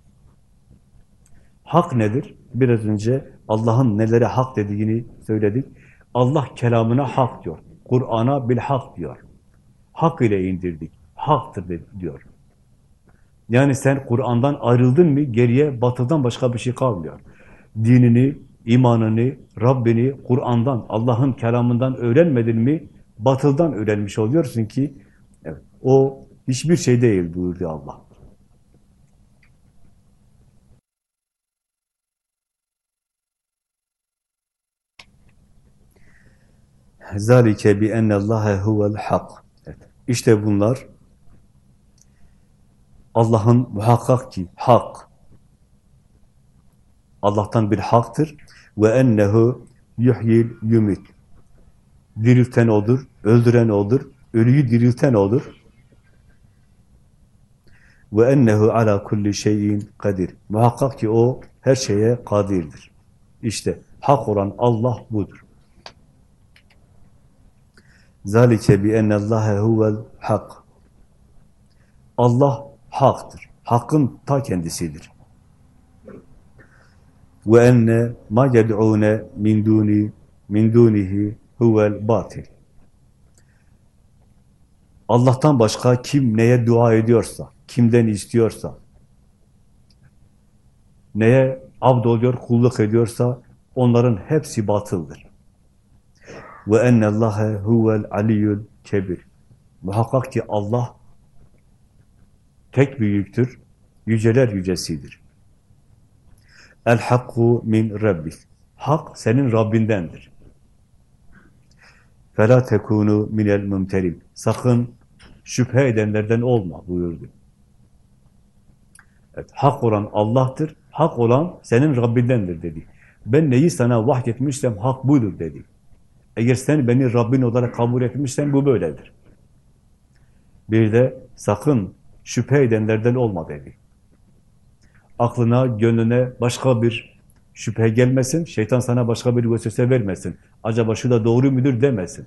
Hak nedir? Biraz önce Allah'ın nelere hak dediğini söyledik. Allah kelamına hak diyor. Kur'an'a bil hak diyor. Hak ile indirdik. Haktır diyor. Yani sen Kur'an'dan ayrıldın mı geriye batıldan başka bir şey kalmıyor. Dinini, imanını, Rabbini Kur'an'dan, Allah'ın kelamından öğrenmedin mi batıldan öğrenmiş oluyorsun ki evet, o hiçbir şey değil buyurdu Allah. Zalike bi ennallâhe huvel hak. İşte bunlar Allah'ın muhakkak ki hak. Allah'tan bir haktır. Ve ennehu yuhyil yumit. Dirilten odur, öldüren odur, ölüyü dirilten odur. Ve ennehu ala kulli şeyin kadir. Muhakkak ki o her şeye kadirdir. İşte hak olan Allah budur. Zalike bi ennallâhe huvel hak. Allah haktır. Hakkın ta kendisidir. ve enne ma yed'une min duni min dunihi huvel batil. Allah'tan başka kim neye dua ediyorsa, kimden istiyorsa, neye abd oluyor, kulluk ediyorsa onların hepsi batıldır. Ve ennallâhe huvel aliyyul kebir. Muhakkak ki Allah tek büyüktür, yüceler yücesidir. El hakku min rabbik. Hak senin Rabbindendir. Fela tekunu minel mumterim. Sakın şüphe edenlerden olma buyurdu. Evet, hak olan Allah'tır, hak olan senin Rabbindendir dedi. Ben neyi sana vahyetmişsem hak budur dedi. Eğer sen beni Rabbin olarak kabul etmişsen bu böyledir. Bir de sakın şüphe edenlerden olma dedi. Aklına, gönlüne başka bir şüphe gelmesin, şeytan sana başka bir vesvese vermesin. Acaba şu da doğru müdür demesin.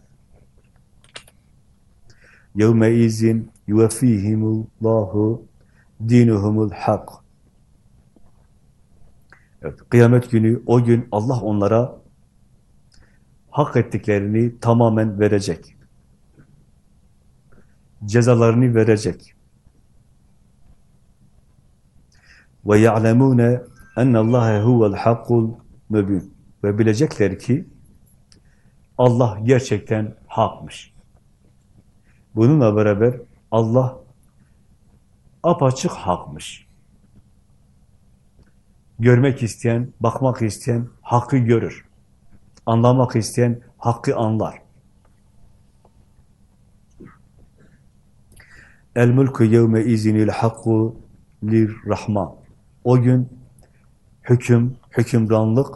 يَوْمَ اِذٍ يُوَفِيهِمُ اللّٰهُ دِينُهُمُ الْحَقِّ Evet, kıyamet günü, o gün Allah onlara hak ettiklerini tamamen verecek. Cezalarını verecek. Ve ya'lemune ennallâhe huvel hakkul mübin. Ve bilecekler ki Allah gerçekten hakmış. Bununla beraber Allah apaçık hakmış. Görmek isteyen, bakmak isteyen hakkı görür. Anlamak isteyen hakkı anlar. El mulku yevme izinil hakku lir rahman. O gün hüküm, hükümranlık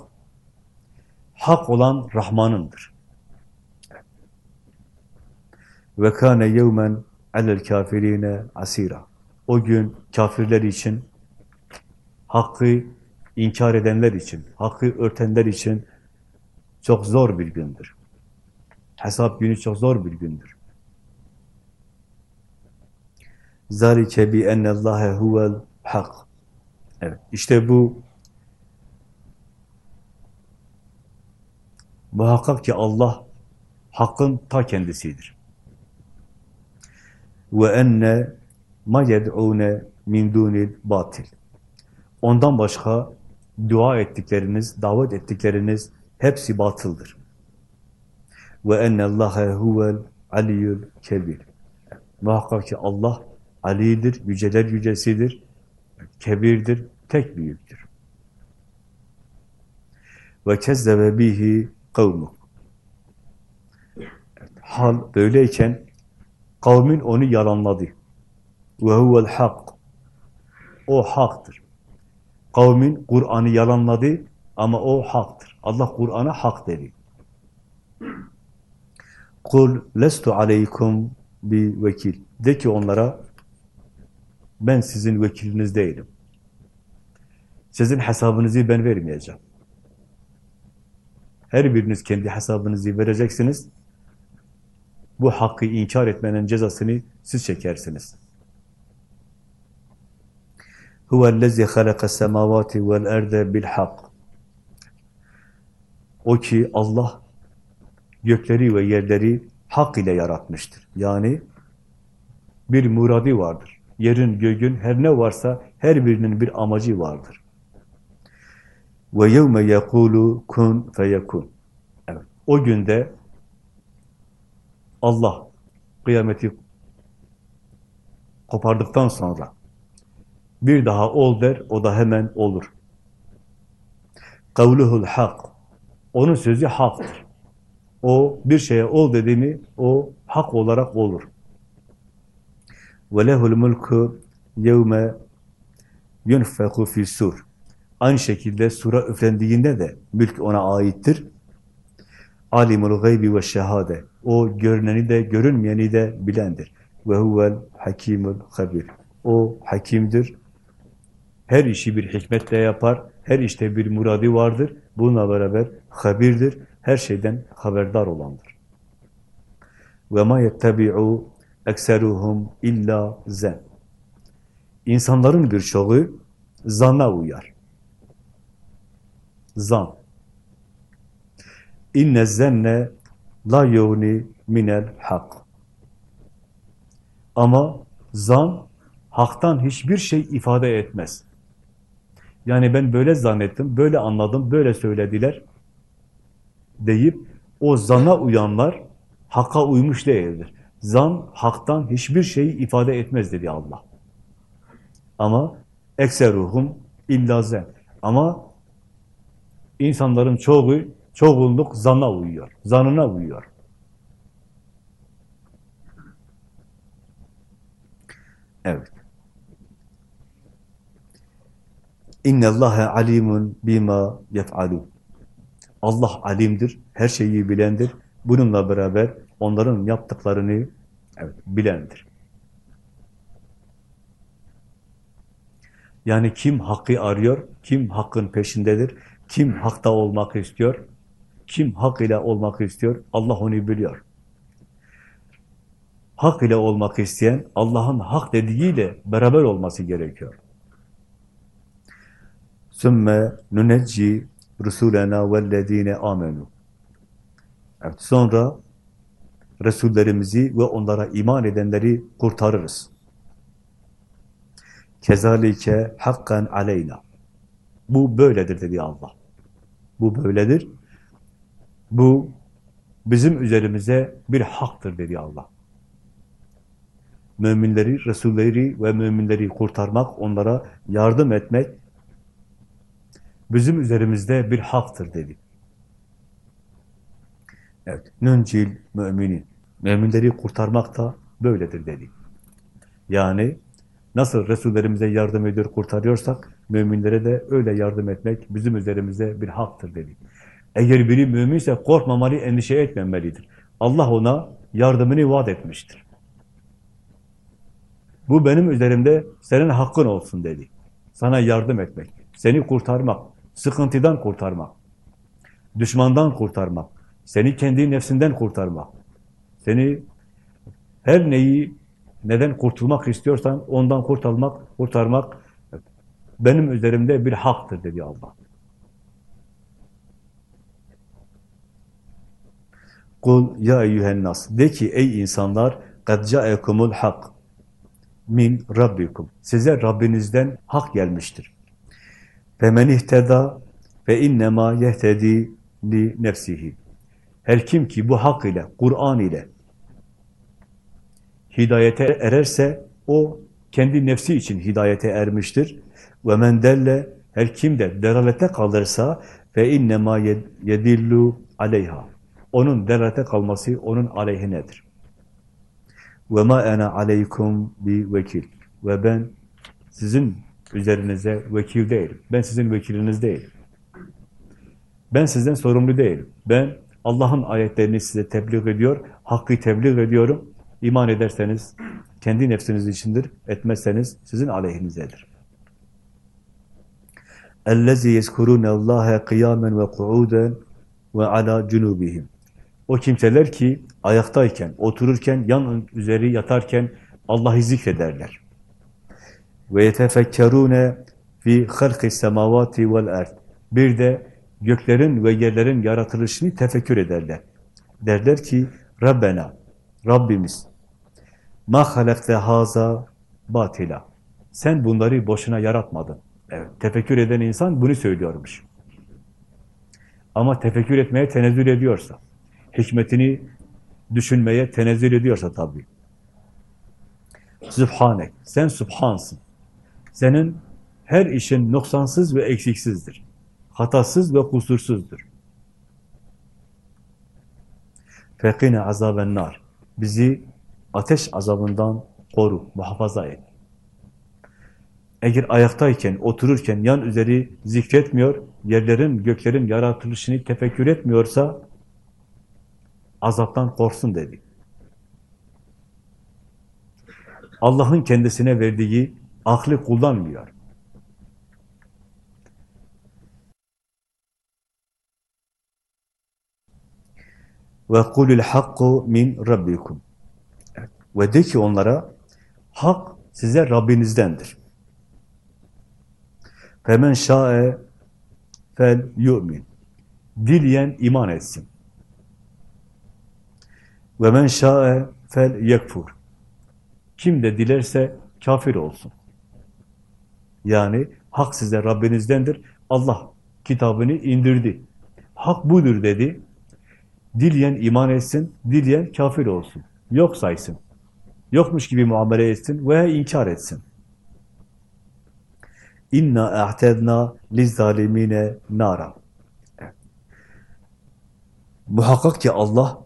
hak olan Rahman'ındır. Ve kâne yevmen alel kafirine asira. O gün kafirler için, hakkı inkar edenler için, hakkı örtenler için çok zor bir gündür. Hesap günü çok zor bir gündür. Zalike bi ennallâhe huvel hak. Evet, işte bu muhakkak ki Allah hakkın ta kendisidir. Ve enne ma yed'une min dunil batil. Ondan başka dua ettikleriniz, davet ettikleriniz hepsi batıldır. Ve ennallâhe huvel aliyyül kebir. Muhakkak ki Allah alidir, yüceler yücesidir, kebirdir, tek büyüktür. Ve kezzebe bihi kavmuk. Hal böyleyken kavmin onu yalanladı. Ve huvel hak. O haktır. Kavmin Kur'an'ı yalanladı ama o haktır. Allah Kur'an'a hak dedi. Kul lestu aleykum bi vekil. De ki onlara ben sizin vekiliniz değilim. Sizin hesabınızı ben vermeyeceğim. Her biriniz kendi hesabınızı vereceksiniz. Bu hakkı inkar etmenin cezasını siz çekersiniz. Huvellezî halaqas semâvâti vel erde bil. O ki Allah gökleri ve yerleri hak ile yaratmıştır. Yani bir muradi vardır. Yerin, göğün her ne varsa her birinin bir amacı vardır. Ve yevme yekulu kun feyekun. Evet. O günde Allah kıyameti kopardıktan sonra bir daha ol der, o da hemen olur. Kavluhul hak. Onun sözü haktır. O bir şeye ol dedi mi, o hak olarak olur. Ve lehul mulku yevme yunfeku fissur. Aynı şekilde sura üflendiğinde de mülk ona aittir. Alimul gaybi ve şehade. O görüneni de görünmeyeni de bilendir. Ve huvel hakimul habir. O hakimdir. Her işi bir hikmetle yapar. Her işte bir muradi vardır. Bununla beraber habirdir. Her şeyden haberdar olandır. Ve ma yettebi'u ekseruhum illa zen. İnsanların birçoğu zanna uyar. Zan. İnne zenne la yuni minel hak. Ama zan haktan hiçbir şey ifade etmez. Yani ben böyle zannettim, böyle anladım, böyle söylediler deyip o zana uyanlar hakka uymuş değildir. Zan haktan hiçbir şeyi ifade etmez dedi Allah. Ama ekseruhum illa zen. Ama insanların çoğu, çoğunluk zana uyuyor, zanına uyuyor. Evet. İnne Allahe alimun bima yef'alun. Allah alimdir, her şeyi bilendir. Bununla beraber onların yaptıklarını evet, bilendir. Yani kim hakkı arıyor, kim hakkın peşindedir, kim hakta olmak istiyor? Kim hak ile olmak istiyor? Allah onu biliyor. Hak ile olmak isteyen Allah'ın hak dediğiyle beraber olması gerekiyor. Sümme nunecci rusulena vellezine amenu. Evet, sonra Resullerimizi ve onlara iman edenleri kurtarırız. Kezalike hakkan aleyna. Bu böyledir dedi Allah. Bu böyledir. Bu bizim üzerimize bir haktır dedi Allah. Müminleri, Resulleri ve müminleri kurtarmak, onlara yardım etmek bizim üzerimizde bir haktır dedi. Evet, nüncil müminin. Müminleri kurtarmak da böyledir dedi. Yani nasıl Resullerimize yardım ediyor, kurtarıyorsak, müminlere de öyle yardım etmek bizim üzerimize bir haktır dedi. Eğer biri müminse korkmamalı, endişe etmemelidir. Allah ona yardımını vaat etmiştir. Bu benim üzerimde senin hakkın olsun dedi. Sana yardım etmek, seni kurtarmak, sıkıntıdan kurtarmak, düşmandan kurtarmak, seni kendi nefsinden kurtarmak, seni her neyi neden kurtulmak istiyorsan ondan kurtarmak, kurtarmak benim üzerimde bir haktır dedi Allah. Kul ya eyyühennas de ki ey insanlar kad caekumul hak min rabbikum. Size Rabbinizden hak gelmiştir. İhteda fe innema yehtedi li nefsihi. Her kim ki bu hak ile, Kur'an ile hidayete ererse o kendi nefsi için hidayete ermiştir. Ve men delle her kim de delalete kalırsa fe innema yedillu aleyha. Onun delalete kalması onun aleyhinedir. Ve ma ana aleykum bi vekil. Ve ben sizin üzerinize vekil değilim. Ben sizin vekiliniz değilim. Ben sizden sorumlu değilim. Ben Allah'ın ayetlerini size tebliğ ediyor, hakkı tebliğ ediyorum. İman ederseniz kendi nefsiniz içindir, etmezseniz sizin aleyhinizedir. اَلَّذِي يَذْكُرُونَ اللّٰهَ قِيَامًا وَقُعُودًا وَعَلَى جُنُوبِهِمْ O kimseler ki ayaktayken, otururken, yan üzeri yatarken Allah'ı zikrederler. وَيَتَفَكَّرُونَ فِي خَلْقِ السَّمَاوَاتِ وَالْاَرْضِ Bir de göklerin ve yerlerin yaratılışını tefekkür ederler. Derler ki, Rabbena, Rabbimiz, ma halakte haza batila. Sen bunları boşuna yaratmadın. Evet, tefekkür eden insan bunu söylüyormuş. Ama tefekkür etmeye tenezzül ediyorsa, hikmetini düşünmeye tenezzül ediyorsa tabii. Sübhanek, sen Sübhansın. Senin her işin noksansız ve eksiksizdir. Hatasız ve kusursuzdur. Fekine azaben nar. Bizi ateş azabından koru, muhafaza et. Eğer ayaktayken, otururken yan üzeri zikretmiyor, yerlerin, göklerin yaratılışını tefekkür etmiyorsa azaptan korksun dedi. Allah'ın kendisine verdiği aklı kullanmıyor. Ve kulul hakku min rabbikum. Ve de ki onlara hak size Rabbinizdendir. Femen şa'e fel yu'min. Dileyen iman etsin. Ve men şa'e fel yekfur. Kim de dilerse kafir olsun. Yani hak size Rabbinizdendir. Allah kitabını indirdi. Hak budur dedi. Dileyen iman etsin, dileyen kafir olsun. Yok saysın. Yokmuş gibi muamele etsin veya inkar etsin. İnna a'tedna lizzalimine nara. Muhakkak ki Allah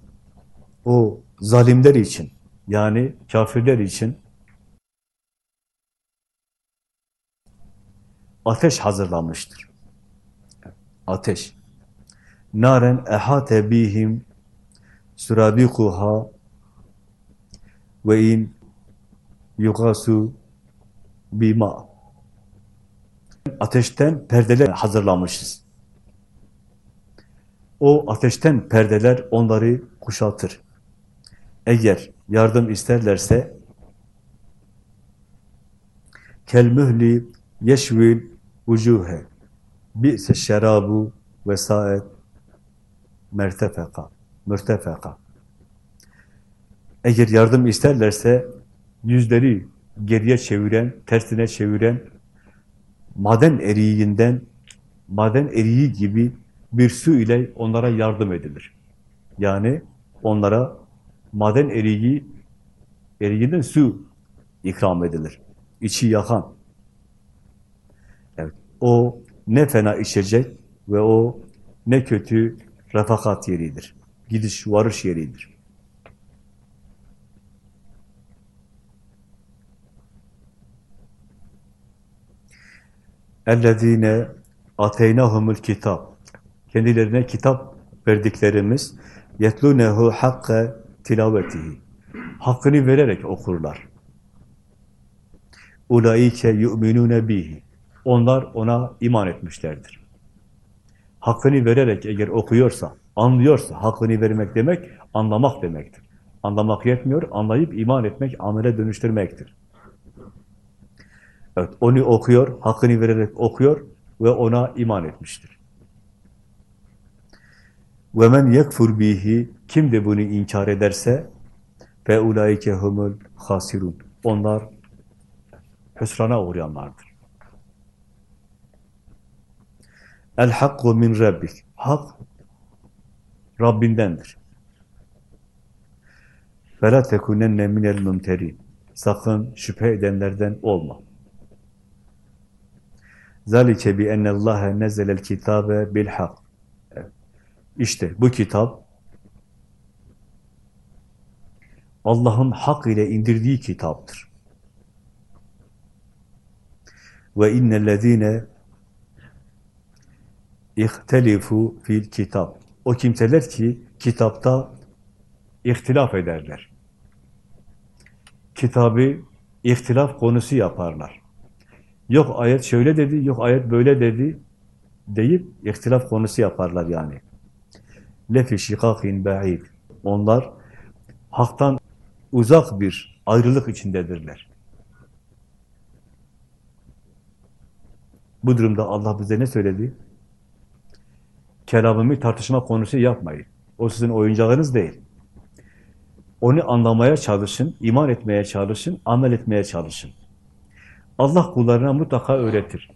o zalimler için yani kafirler için ateş hazırlanmıştır. Ateş. Naren ehate bihim suradikuha ve in yugasu bima. Ateşten perdeler hazırlamışız. O ateşten perdeler onları kuşatır. Eğer yardım isterlerse kel mühli yeşvil vucuhe bi'se şerabu vesaet mertefeka mürtefeka eğer yardım isterlerse yüzleri geriye çeviren, tersine çeviren maden eriğinden maden eriği gibi bir su ile onlara yardım edilir. Yani onlara maden eriği eriğinden su ikram edilir. İçi yakan. Evet. O ne fena içecek ve o ne kötü refakat yeridir. Gidiş, varış yeridir. اَلَّذ۪ينَ اَتَيْنَهُمُ الْكِتَابِ Kendilerine kitap verdiklerimiz يَتْلُونَهُ حَقَّ tilavetihi. Hakkını vererek okurlar. Ulaike yu'minune bihi. Onlar ona iman etmişlerdir. Hakkını vererek eğer okuyorsa, anlıyorsa, hakkını vermek demek, anlamak demektir. Anlamak yetmiyor, anlayıp iman etmek, amele dönüştürmektir. Evet, onu okuyor, hakkını vererek okuyor ve ona iman etmiştir. وَمَنْ يَكْفُرْ bihi Kim de bunu inkar ederse فَاُولَٰئِكَ هُمُ الْخَاسِرُونَ Onlar hüsrana uğrayanlardır. El hakku min rabbik. Hak Rabbindendir. فَلَا تَكُنَنَّ مِنَ الْمُمْتَرِينَ Sakın şüphe edenlerden olma. Zalike bi ennallâhe nezzelel kitâbe bil hak. İşte bu kitap Allah'ın hak ile indirdiği kitaptır. Ve innellezîne ihtelifu fil kitap. O kimseler ki kitapta ihtilaf ederler. Kitabı ihtilaf konusu yaparlar. Yok ayet şöyle dedi, yok ayet böyle dedi deyip ihtilaf konusu yaparlar yani. Lefi şikakin ba'id. Onlar haktan uzak bir ayrılık içindedirler. Bu durumda Allah bize ne söyledi? Kelamımı tartışma konusu yapmayın. O sizin oyuncağınız değil. Onu anlamaya çalışın, iman etmeye çalışın, amel etmeye çalışın. Allah kullarına mutlaka öğretir.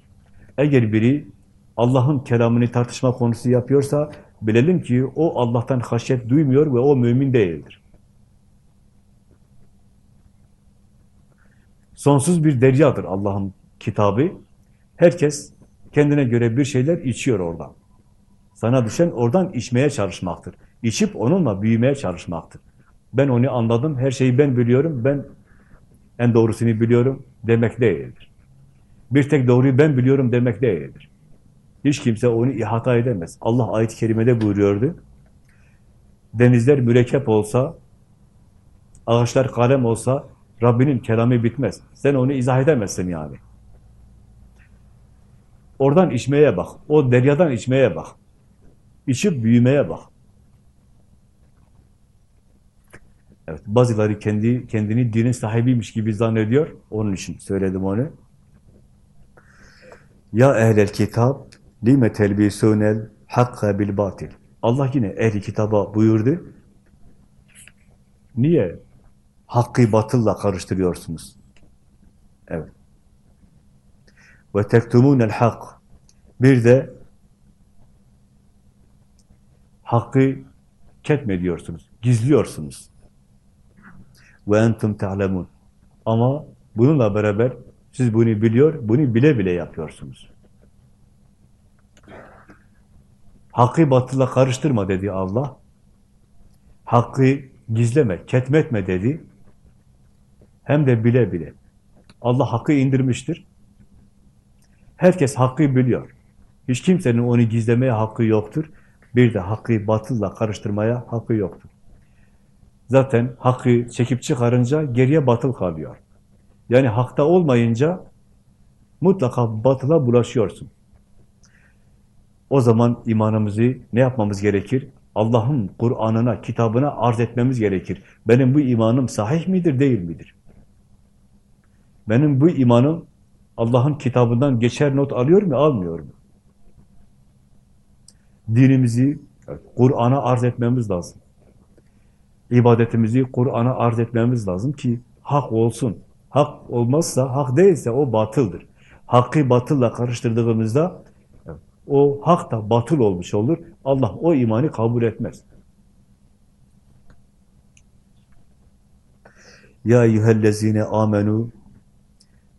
Eğer biri Allah'ın kelamını tartışma konusu yapıyorsa, bilelim ki o Allah'tan haşyet duymuyor ve o mümin değildir. Sonsuz bir deryadır Allah'ın kitabı. Herkes kendine göre bir şeyler içiyor oradan. Sana düşen oradan içmeye çalışmaktır. İçip onunla büyümeye çalışmaktır. Ben onu anladım, her şeyi ben biliyorum, ben en doğrusunu biliyorum demek değildir. Bir tek doğruyu ben biliyorum demek değildir. Hiç kimse onu ihata edemez. Allah ayet-i kerimede buyuruyordu. Denizler mürekkep olsa, ağaçlar kalem olsa, Rabbinin kelamı bitmez. Sen onu izah edemezsin yani. Oradan içmeye bak. O deryadan içmeye bak. İçip büyümeye bak. Evet, bazıları kendi kendini dinin sahibiymiş gibi zannediyor. Onun için söyledim onu. Ya ehlel kitap Lime telbisunel hakka bil batil. Allah yine ehli kitaba buyurdu. Niye hakkı batılla karıştırıyorsunuz? Evet. Ve tektumunel hak. Bir de hakkı ketmediyorsunuz, gizliyorsunuz. Ve entum ta'lemun. Ama bununla beraber siz bunu biliyor, bunu bile bile yapıyorsunuz. Hakkı batılla karıştırma dedi Allah. Hakkı gizleme, ketmetme dedi. Hem de bile bile. Allah hakkı indirmiştir. Herkes hakkı biliyor. Hiç kimsenin onu gizlemeye hakkı yoktur. Bir de hakkı batılla karıştırmaya hakkı yoktur. Zaten hakkı çekip çıkarınca geriye batıl kalıyor. Yani hakta olmayınca mutlaka batıla bulaşıyorsun. O zaman imanımızı ne yapmamız gerekir? Allah'ın Kur'an'ına, kitabına arz etmemiz gerekir. Benim bu imanım sahih midir, değil midir? Benim bu imanım Allah'ın kitabından geçer not alıyor mu, almıyor mu? Dinimizi Kur'an'a arz etmemiz lazım. İbadetimizi Kur'an'a arz etmemiz lazım ki hak olsun. Hak olmazsa, hak değilse o batıldır. Hakkı batılla karıştırdığımızda o hak da batıl olmuş olur. Allah o imanı kabul etmez. Ya eyyühellezine amenu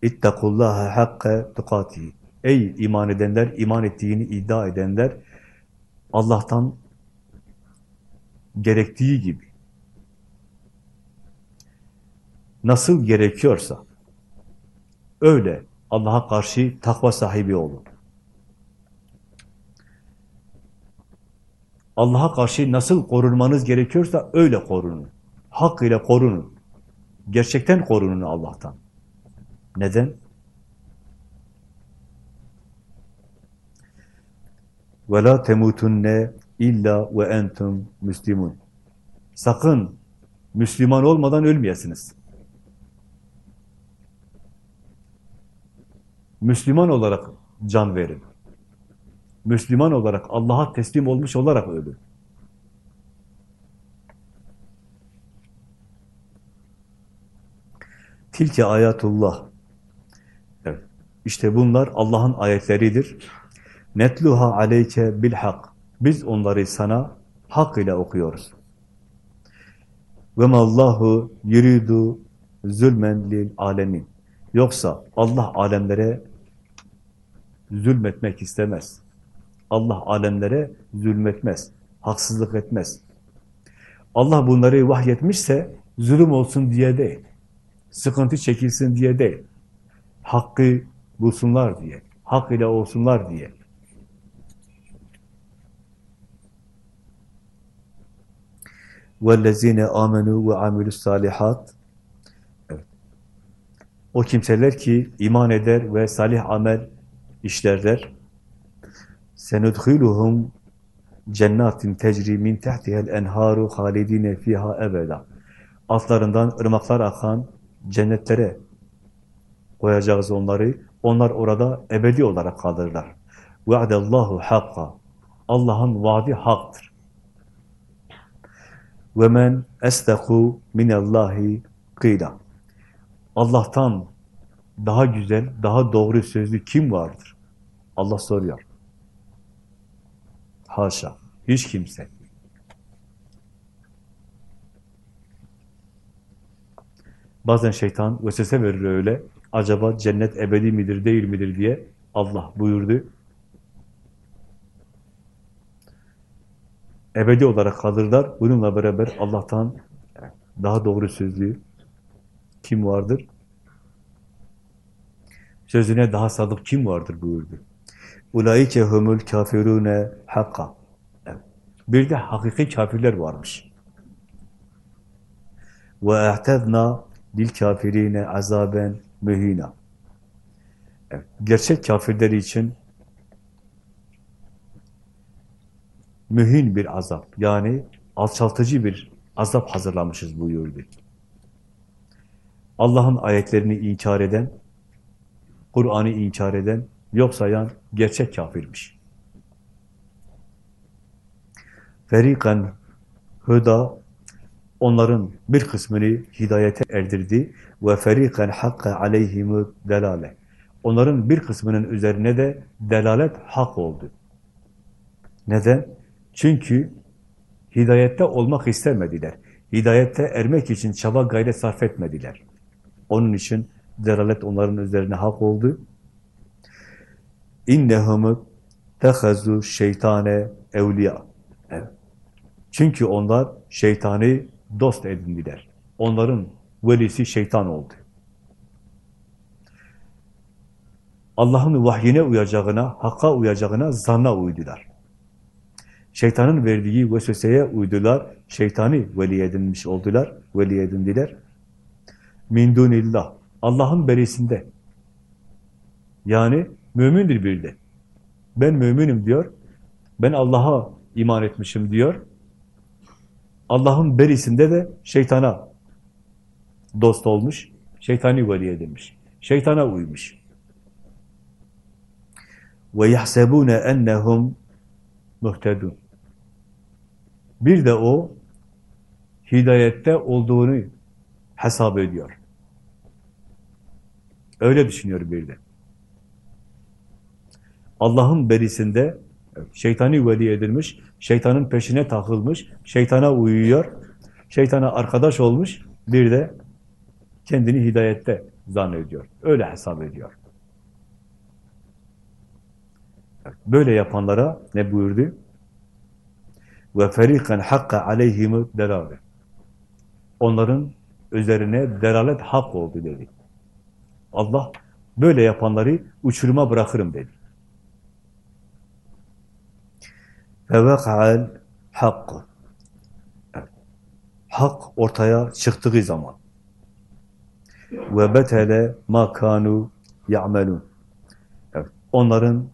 ittakullaha hakka tukatihi. Ey iman edenler, iman ettiğini iddia edenler, Allah'tan gerektiği gibi, nasıl gerekiyorsa, öyle Allah'a karşı takva sahibi olun. Allah'a karşı nasıl korunmanız gerekiyorsa öyle korunun. Hak ile korunun. Gerçekten korunun Allah'tan. Neden? وَلَا تَمُوتُنَّ illa ve entum müslimun. Sakın Müslüman olmadan ölmeyesiniz. Müslüman olarak can verin. Müslüman olarak Allah'a teslim olmuş olarak ölün. Tilke ayatullah. Evet. İşte bunlar Allah'ın ayetleridir. Netluha aleyke bil hak. Biz onları sana hak ile okuyoruz. Ve mallahu yuridu zulmen lil alemin. Yoksa Allah alemlere zulmetmek istemez. Allah alemlere zulmetmez, haksızlık etmez. Allah bunları vahyetmişse zulüm olsun diye değil, sıkıntı çekilsin diye değil, hakkı bulsunlar diye, hak ile olsunlar diye. وَالَّذ۪ينَ آمَنُوا وَعَمِلُوا الصَّالِحَاتِ evet. O kimseler ki iman eder ve salih amel işlerler. سَنُدْخِلُهُمْ cennatin tecri min tehtihel enharu halidine fiha ebeda. Altlarından ırmaklar akan cennetlere koyacağız onları. Onlar orada ebedi olarak kalırlar. Ve'adallahu hakka. Allah'ın vaadi haktır. Ve men estaku minallahi kıyla. Allah'tan daha güzel, daha doğru sözlü kim vardır? Allah soruyor. Haşa. Hiç kimse. Bazen şeytan vesvese verir öyle. Acaba cennet ebedi midir, değil midir diye Allah buyurdu. Ebedi olarak kalırlar. Bununla beraber Allah'tan daha doğru sözlü kim vardır? Sözüne daha sadık kim vardır buyurdu. Ulaike humul kafirune hakka. Bir de hakiki kafirler varmış. Ve ehtedna lil kafirine azaben mühina. Evet, gerçek kafirler için mühin bir azap, yani alçaltıcı bir azap hazırlamışız buyurdu. Allah'ın ayetlerini inkar eden, Kur'an'ı inkar eden, yok sayan gerçek kafirmiş. Ferikan huda onların bir kısmını hidayete erdirdi ve ferikan hakka aleyhimu delale. Onların bir kısmının üzerine de delalet hak oldu. Neden? Çünkü hidayette olmak istemediler. Hidayette ermek için çaba gayret sarf etmediler. Onun için delalet onların üzerine hak oldu. İnnehum tehazu şeytane evliya. Çünkü onlar şeytanı dost edindiler. Onların velisi şeytan oldu. Allah'ın vahyine uyacağına, hakka uyacağına, zanna uydular. Şeytanın verdiği vesveseye uydular, şeytani veli edinmiş oldular, veli edindiler. Min dunillah, Allah'ın berisinde. Yani mümindir bir de. Ben müminim diyor, ben Allah'a iman etmişim diyor. Allah'ın berisinde de şeytana dost olmuş, şeytani veli edilmiş, şeytana uymuş. Ve yahsebune ennehum muhtedun. Bir de o hidayette olduğunu hesap ediyor. Öyle düşünüyor bir de. Allah'ın berisinde şeytani veli edilmiş, şeytanın peşine takılmış, şeytana uyuyor, şeytana arkadaş olmuş, bir de kendini hidayette zannediyor. Öyle hesap ediyor. Böyle yapanlara ne buyurdu? Ve ferikan hakka aleyhimu delale. Onların üzerine delalet hak oldu dedi. Allah böyle yapanları uçuruma bırakırım dedi. Feveka'al hakkı. Hak ortaya çıktığı zaman ve betele ma kanu ya'melun. Evet, onların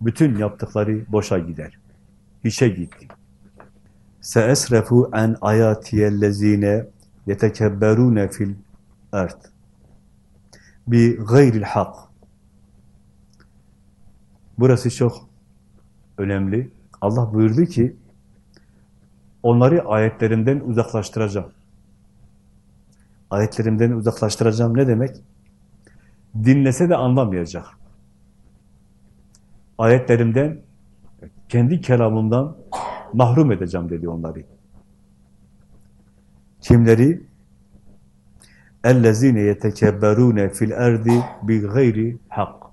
bütün yaptıkları boşa gider. Hiçe gitti. Seesrefu en ayatiyellezine yetekebberune fil ard. Bi gayril hak. Burası çok önemli. Allah buyurdu ki onları ayetlerimden uzaklaştıracağım. Ayetlerimden uzaklaştıracağım ne demek? Dinlese de anlamayacak. Ayetlerimden, kendi kelamımdan mahrum edeceğim dedi onları. Kimleri? اَلَّذ۪ينَ يَتَكَبَّرُونَ فِي الْاَرْضِ بِغَيْرِ hak.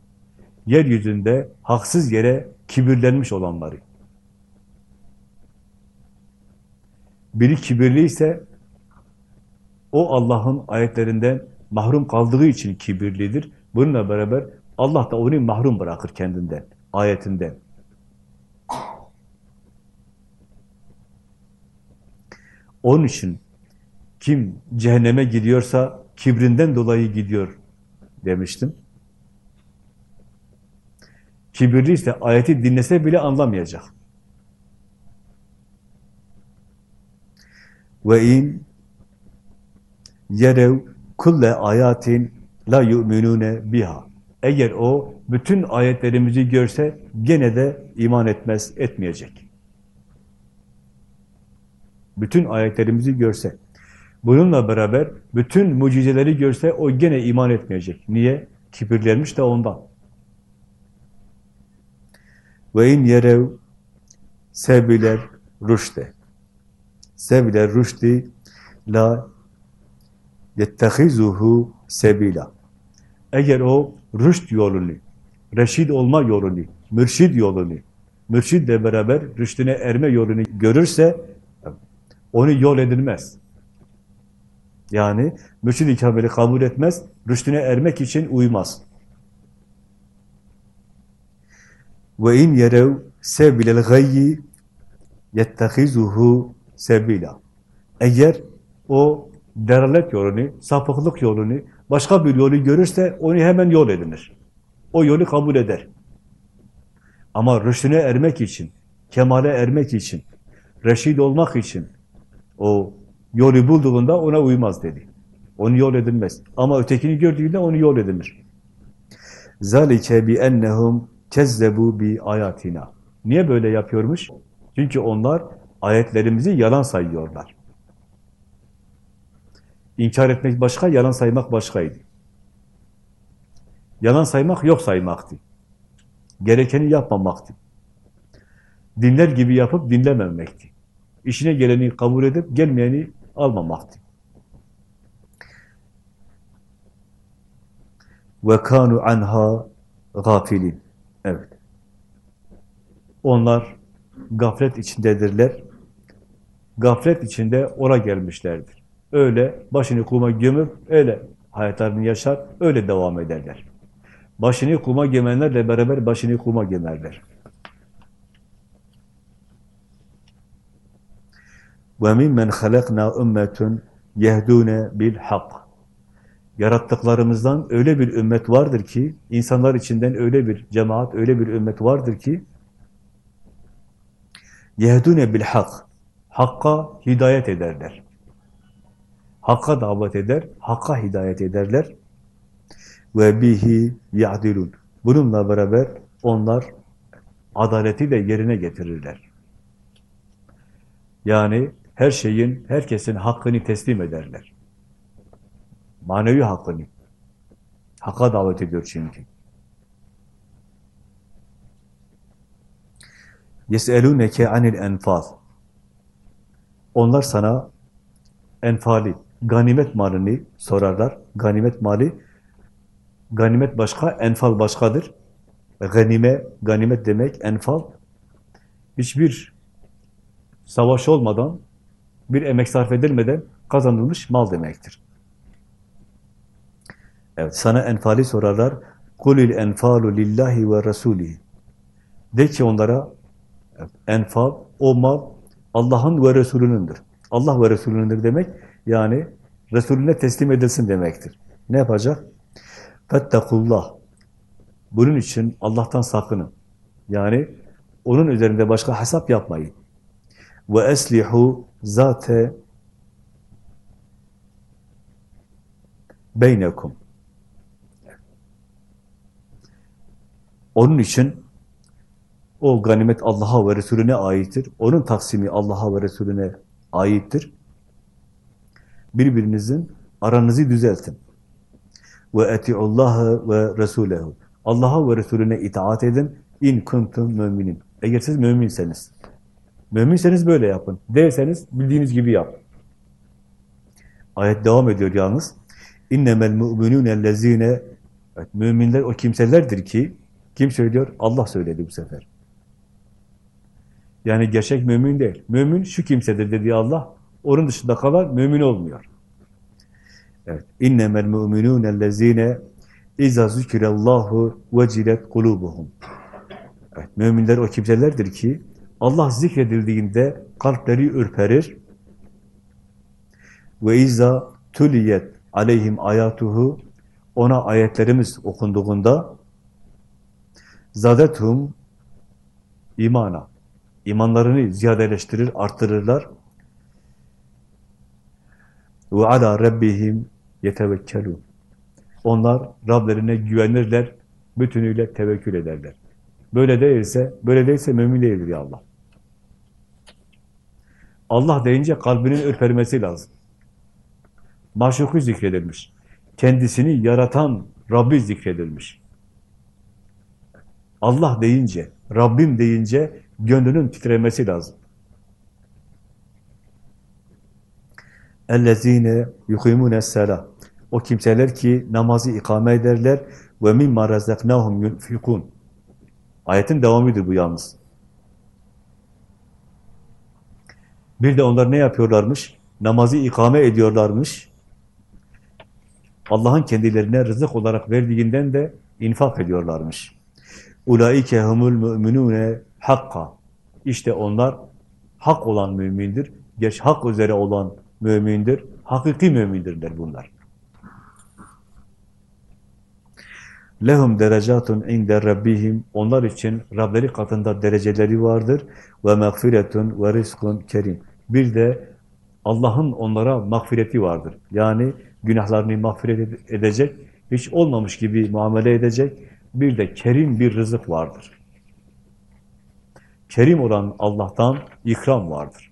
Yeryüzünde haksız yere kibirlenmiş olanları. Biri kibirli ise o Allah'ın ayetlerinden mahrum kaldığı için kibirlidir. Bununla beraber Allah da onu mahrum bırakır kendinden, ayetinden. Onun için kim cehenneme gidiyorsa kibrinden dolayı gidiyor demiştim. Kibirli ise ayeti dinlese bile anlamayacak. Ve in yerev kulle ayatin la yu'minune biha. Eğer o bütün ayetlerimizi görse gene de iman etmez, etmeyecek. Bütün ayetlerimizi görse. Bununla beraber bütün mucizeleri görse o gene iman etmeyecek. Niye? Kibirlenmiş de ondan. Ve in yerev sebiler rüşte. Sebiler rüşdi la yettehizuhu sebila. Eğer o rüşt yolunu, reşid olma yolunu, mürşid yolunu, mürşidle beraber rüştüne erme yolunu görürse onu yol edilmez. Yani mürşid-i kamili kabul etmez, rüştüne ermek için uymaz. Ve in yerev sebilel gayyi yettehizuhu sebila. Eğer o deralet yolunu, sapıklık yolunu, başka bir yolu görürse onu hemen yol edinir. O yolu kabul eder. Ama rüştüne ermek için, kemale ermek için, reşid olmak için o yolu bulduğunda ona uymaz dedi. Onu yol edilmez. Ama ötekini gördüğünde onu yol edilir. Zalike bi ennehum kezzebu bi ayatina. Niye böyle yapıyormuş? Çünkü onlar Ayetlerimizi yalan sayıyorlar. İnkar etmek başka, yalan saymak başkaydı. Yalan saymak yok saymaktı. Gerekeni yapmamaktı. Dinler gibi yapıp dinlememekti. İşine geleni kabul edip gelmeyeni almamaktı. Ve kanu anha gafilin. Evet. Onlar gaflet içindedirler Gaflet içinde ora gelmişlerdir. Öyle başını kuma gömüp öyle hayatlarını yaşar, öyle devam ederler. Başını kuma gömenlerle beraber başını kuma gömerler. وَمِمَّنْ خَلَقْنَا اُمَّةٌ يَهْدُونَ بِالْحَقِّ Yarattıklarımızdan öyle bir ümmet vardır ki, insanlar içinden öyle bir cemaat, öyle bir ümmet vardır ki, yehdune bil hak, hakka hidayet ederler. Hakka davet eder, hakka hidayet ederler. Ve bihi ya'dilun. Bununla beraber onlar adaleti de yerine getirirler. Yani her şeyin, herkesin hakkını teslim ederler. Manevi hakkını. Hakka davet ediyor çünkü. يَسْأَلُونَكَ عَنِ الْاَنْفَالِ onlar sana enfali, ganimet malını sorarlar. Ganimet mali, ganimet başka, enfal başkadır. Ganime, ganimet demek, enfal, hiçbir savaş olmadan, bir emek sarf edilmeden kazanılmış mal demektir. Evet, sana enfali sorarlar. Kulil enfalu lillahi ve rasulihi. De ki onlara, enfal, o mal Allah'ın ve Resulünündür. Allah ve Resulünündür demek, yani Resulüne teslim edilsin demektir. Ne yapacak? Fettakullah. Bunun için Allah'tan sakının. Yani onun üzerinde başka hesap yapmayın. Ve eslihu zate beynekum. Onun için o ganimet Allah'a ve Resulüne aittir. Onun taksimi Allah'a ve Resulüne aittir. Birbirinizin aranızı düzeltin. Ve etiullaha ve Resulehu. Allah'a ve Resulüne itaat edin. İn kuntum müminin. Eğer siz müminseniz. Müminseniz böyle yapın. Değilseniz bildiğiniz gibi yapın. Ayet devam ediyor yalnız. İnnemel mu'minûnellezîne evet, Müminler o kimselerdir ki kim söylüyor? Allah söyledi bu sefer. Yani gerçek mümin değil. Mümin şu kimsedir dedi Allah. Onun dışında kalan mümin olmuyor. Evet. İnnemel mu'minûnellezîne İzâ zükirellâhu vecilet kulûbuhum. Evet, müminler o kimselerdir ki Allah zikredildiğinde kalpleri ürperir. Ve izâ tuliyet aleyhim ayatuhu ona ayetlerimiz okunduğunda zadethum imana imanlarını ziyadeleştirir, arttırırlar. Ve ala rabbihim yetevekkelun. Onlar Rablerine güvenirler, bütünüyle tevekkül ederler. Böyle değilse, böyle değilse mümin değildir ya Allah. Allah deyince kalbinin ürpermesi lazım. Maşuku zikredilmiş. Kendisini yaratan Rabbi zikredilmiş. Allah deyince, Rabbim deyince gönlünün titremesi lazım. اَلَّذ۪ينَ يُقِيمُونَ السَّلَةِ O kimseler ki namazı ikame ederler ve mimma رَزَقْنَاهُمْ يُنْفِقُونَ Ayetin devamıdır bu yalnız. Bir de onlar ne yapıyorlarmış? Namazı ikame ediyorlarmış. Allah'ın kendilerine rızık olarak verdiğinden de infak ediyorlarmış. Ulaike humul mu'minune hakka. İşte onlar hak olan mümindir. Geç hak üzere olan mümindir. Hakiki mümindirler bunlar. Lehum derecatun inde rabbihim. Onlar için Rableri katında dereceleri vardır. Ve mağfiretun ve kerim. Bir de Allah'ın onlara mağfireti vardır. Yani günahlarını mağfiret edecek, hiç olmamış gibi muamele edecek, bir de kerim bir rızık vardır. Kerim olan Allah'tan ikram vardır.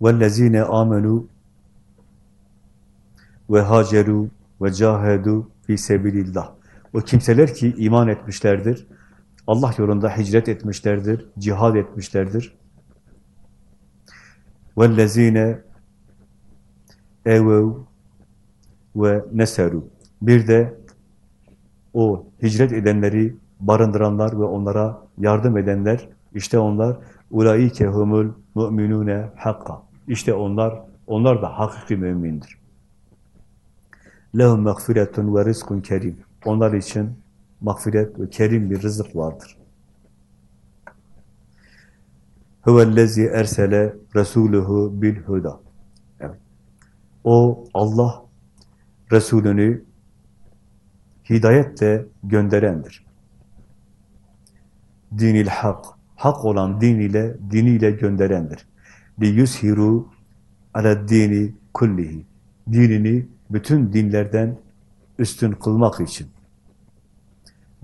وَالَّذ۪ينَ آمَنُوا وَهَاجَرُوا وَجَاهَدُوا ف۪ي سَبِلِ اللّٰهِ O kimseler ki iman etmişlerdir, Allah yolunda hicret etmişlerdir, cihad etmişlerdir. وَالَّذ۪ينَ اَوَوْا ve neseru. Bir de o hicret edenleri barındıranlar ve onlara yardım edenler, işte onlar ulaike humul mu'minune hakka. İşte onlar, onlar da hakiki mümindir. Mağfiretun ve rizkun kerim. Onlar için mağfiret ve kerim bir rızık vardır. Huvellezi ersele resuluhu bil huda. O Allah Resulünü hidayetle gönderendir. Dinil hak, hak olan din ile, diniyle gönderendir. Li yushiru ala dini kullihi. Dinini bütün dinlerden üstün kılmak için.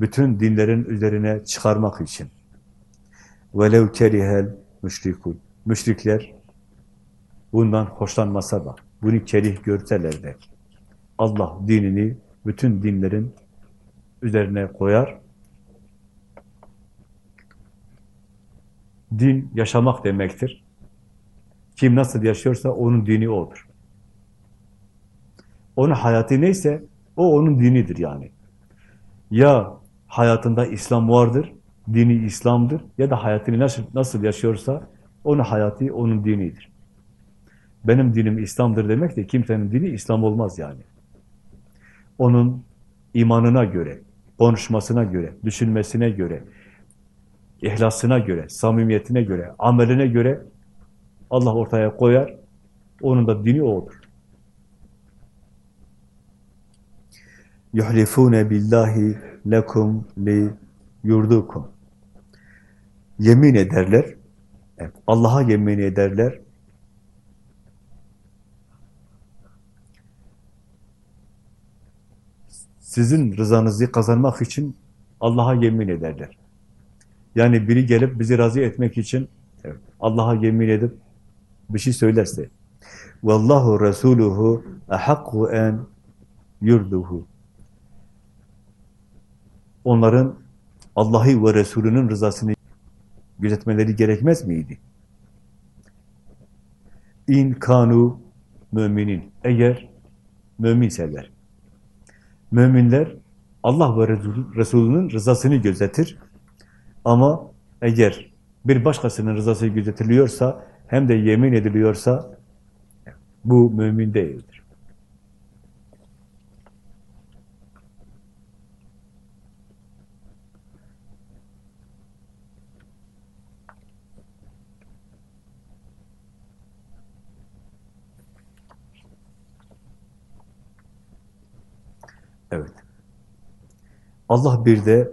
Bütün dinlerin üzerine çıkarmak için. Velev kerihel müşrikun. Müşrikler bundan hoşlanmasa da, bunu kerih görseler de, Allah dinini bütün dinlerin üzerine koyar. Din yaşamak demektir. Kim nasıl yaşıyorsa onun dini odur. Onun hayatı neyse o onun dinidir yani. Ya hayatında İslam vardır, dini İslam'dır ya da hayatını nasıl, nasıl yaşıyorsa onun hayatı onun dinidir. Benim dinim İslam'dır demek de kimsenin dini İslam olmaz yani onun imanına göre, konuşmasına göre, düşünmesine göre, ihlasına göre, samimiyetine göre, ameline göre Allah ortaya koyar. Onun da dini odur. Yuhlifune billahi lekum li yurdukum. Yemin ederler. Allah'a yemin ederler. sizin rızanızı kazanmak için Allah'a yemin ederler. Yani biri gelip bizi razı etmek için Allah'a yemin edip bir şey söylerse Vallahu Resuluhu ahakku en yurduhu Onların Allah'ı ve Resulünün rızasını gözetmeleri gerekmez miydi? İn kanu müminin. Eğer müminseler. Müminler Allah ve Resulünün rızasını gözetir. Ama eğer bir başkasının rızası gözetiliyorsa hem de yemin ediliyorsa bu mümin değildir. Evet. Allah bir de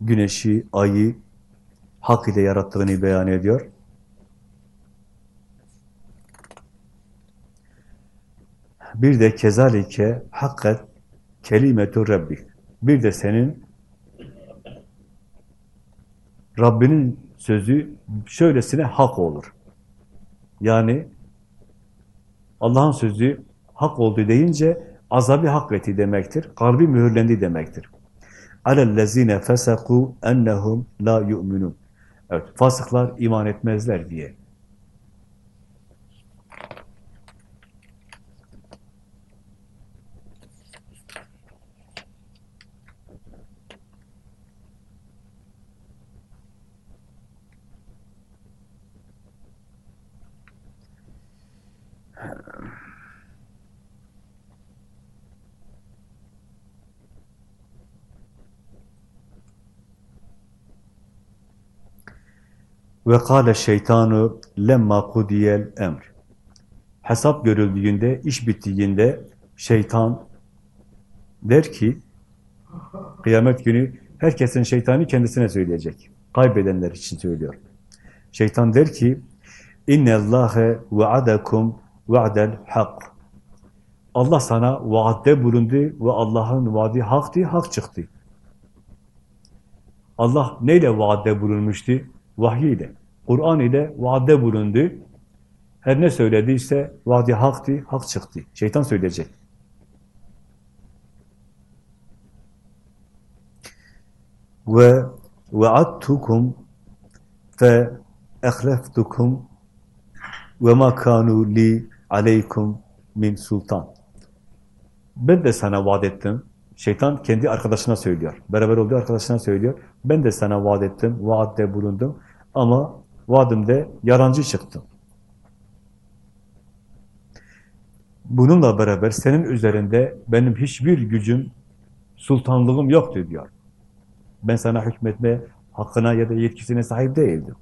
güneşi, ayı hak ile yarattığını beyan ediyor. Bir de kezalike hakkat kelimetu rabbik. Bir de senin Rabbinin sözü şöylesine hak olur. Yani Allah'ın sözü hak oldu deyince azabı hak etti demektir. Kalbi mühürlendi demektir. Alellezine fesaku ennehum la yu'minun. Evet, fasıklar iman etmezler diye. Ve kâle şeytanu lemma kudiyel emr. Hesap görüldüğünde, iş bittiğinde şeytan der ki, kıyamet günü herkesin şeytanı kendisine söyleyecek. Kaybedenler için söylüyor. Şeytan der ki, اِنَّ اللّٰهَ وَعَدَكُمْ وَعْدَ hak. Allah sana vaadde bulundu ve Allah'ın vaadi haktı, hak çıktı. Allah neyle vaadde bulunmuştu? Vahiy ile, Kur'an ile vaadde bulundu. Her ne söylediyse vaadi haktı, hak çıktı. Şeytan söyleyecek. Ve vaadtukum fe ehleftukum ve ma kanu li aleykum min sultan. Ben de sana vaat ettim. Şeytan kendi arkadaşına söylüyor. Beraber olduğu arkadaşına söylüyor. Ben de sana vaat ettim, vaatte bulundum. Ama vaadimde yarancı çıktım. Bununla beraber senin üzerinde benim hiçbir gücüm, sultanlığım yoktu diyor. Ben sana hükmetme hakkına ya da yetkisine sahip değildim.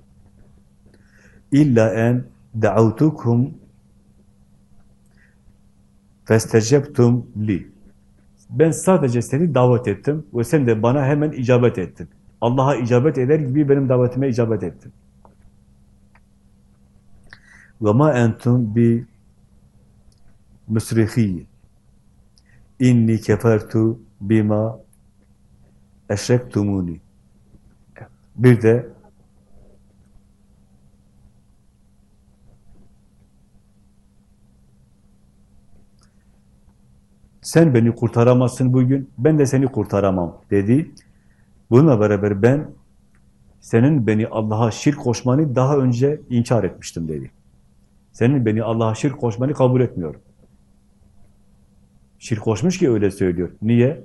İlla en da'utukum festecebtum li. Ben sadece seni davet ettim ve sen de bana hemen icabet ettin. Allah'a icabet eder gibi benim davetime icabet ettin. Ma entum bi musrihiyyin. İnni kefertu bima eşrektumuni. Bir de sen beni kurtaramazsın bugün, ben de seni kurtaramam dedi. Bununla beraber ben senin beni Allah'a şirk koşmanı daha önce inkar etmiştim dedi. Senin beni Allah'a şirk koşmanı kabul etmiyorum. Şirk koşmuş ki öyle söylüyor. Niye?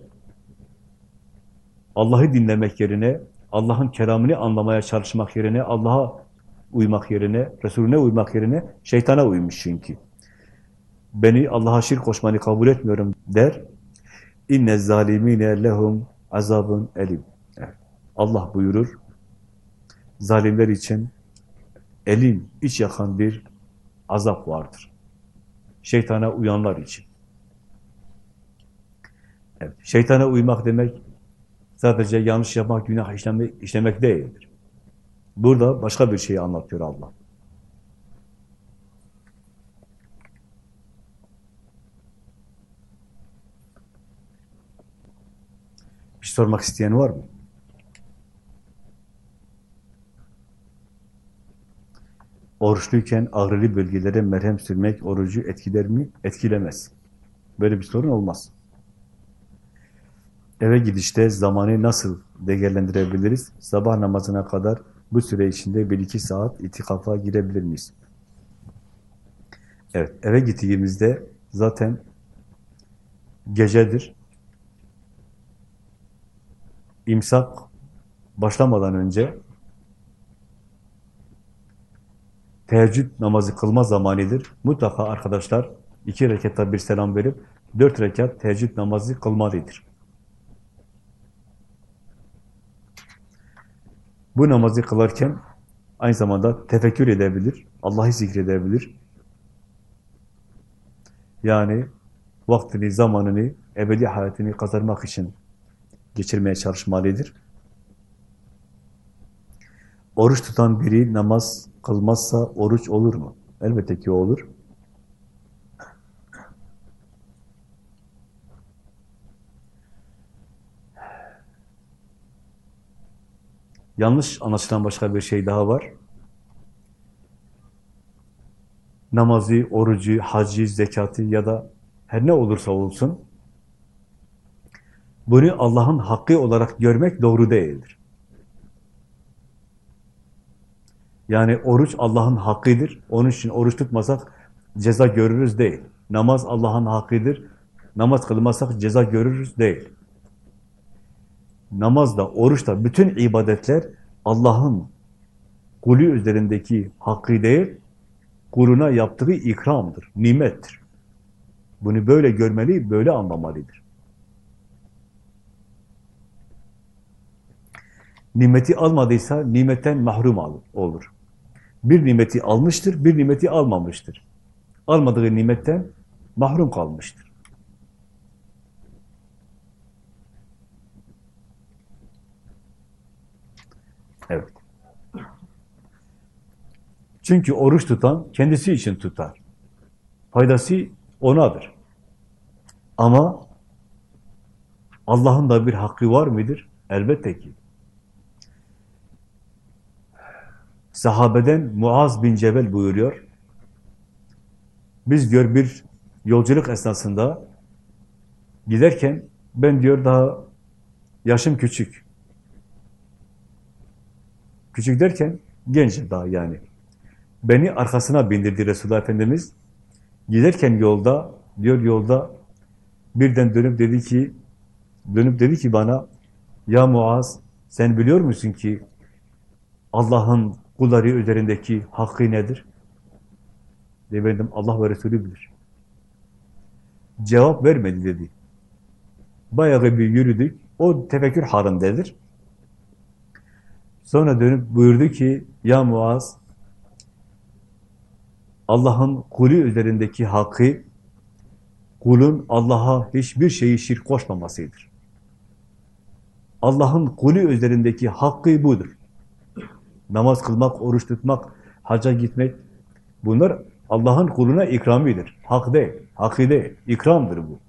Allah'ı dinlemek yerine, Allah'ın kelamını anlamaya çalışmak yerine, Allah'a uymak yerine, Resulüne uymak yerine şeytana uymuş çünkü. Beni Allah'a şirk koşmanı kabul etmiyorum der. İnne zalimine lehum azabun elim. Allah buyurur. Zalimler için elim, iç yakan bir azap vardır. Şeytana uyanlar için. Evet, şeytana uymak demek sadece yanlış yapmak, günah işlemek, işlemek değildir. Burada başka bir şeyi anlatıyor Allah. Bir şey sormak isteyen var mı? Oruçluyken ağrılı bölgelere merhem sürmek orucu etkiler mi? Etkilemez. Böyle bir sorun olmaz. Eve gidişte zamanı nasıl değerlendirebiliriz? Sabah namazına kadar bu süre içinde bir iki saat itikafa girebilir miyiz? Evet, eve gittiğimizde zaten gecedir. İmsak başlamadan önce teheccüd namazı kılma zamanıdır. Mutlaka arkadaşlar iki rekatta bir selam verip dört rekat teheccüd namazı kılmalıdır. Bu namazı kılarken aynı zamanda tefekkür edebilir, Allah'ı zikredebilir. Yani vaktini, zamanını, ebedi hayatını kazanmak için geçirmeye çalışmalıdır. Oruç tutan biri namaz kılmazsa oruç olur mu? Elbette ki olur. Yanlış anlaşılan başka bir şey daha var. Namazı, orucu, hacı, zekatı ya da her ne olursa olsun bunu Allah'ın hakkı olarak görmek doğru değildir. Yani oruç Allah'ın hakkıdır. Onun için oruç tutmasak ceza görürüz değil. Namaz Allah'ın hakkıdır. Namaz kılmazsak ceza görürüz değil. Namazda, oruçta, bütün ibadetler Allah'ın kulü üzerindeki hakkı değil, kuluna yaptığı ikramdır, nimettir. Bunu böyle görmeli, böyle anlamalıdır. Nimeti almadıysa nimetten mahrum olur. Bir nimeti almıştır, bir nimeti almamıştır. Almadığı nimetten mahrum kalmıştır. Evet. Çünkü oruç tutan kendisi için tutar. Faydası onadır. Ama Allah'ın da bir hakkı var mıdır? Elbette ki. Sahabeden Muaz bin Cebel buyuruyor. Biz diyor bir yolculuk esnasında giderken ben diyor daha yaşım küçük. Küçük derken genç daha yani. Beni arkasına bindirdi Resulullah Efendimiz. Giderken yolda, diyor yolda birden dönüp dedi ki dönüp dedi ki bana ya Muaz sen biliyor musun ki Allah'ın kulları üzerindeki hakkı nedir? Benim Allah ve Resulü bilir. Cevap vermedi dedi. Bayağı bir yürüdük. O tefekkür halindedir. Sonra dönüp buyurdu ki ya Muaz Allah'ın kulü üzerindeki hakkı kulun Allah'a hiçbir şeyi şirk koşmamasıdır. Allah'ın kulü üzerindeki hakkı budur. Namaz kılmak, oruç tutmak, hacca gitmek bunlar Allah'ın kuluna ikramidir. Hak değil, hakkı değil, ikramdır bu.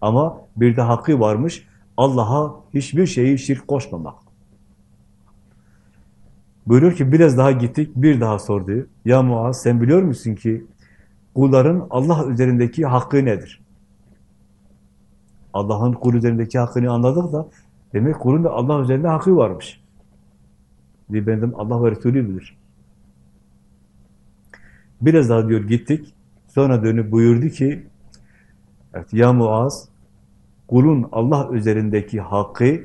Ama bir de hakkı varmış, Allah'a hiçbir şeyi şirk koşmamak. Buyuruyor ki biraz daha gittik, bir daha sordu. Ya Muaz sen biliyor musun ki kulların Allah üzerindeki hakkı nedir? Allah'ın kul üzerindeki hakkını anladık da demek kulun da Allah üzerinde hakkı varmış. Diye benim Allah ve Resulü bilir. Biraz daha diyor gittik. Sonra dönüp buyurdu ki evet, Ya Muaz kulun Allah üzerindeki hakkı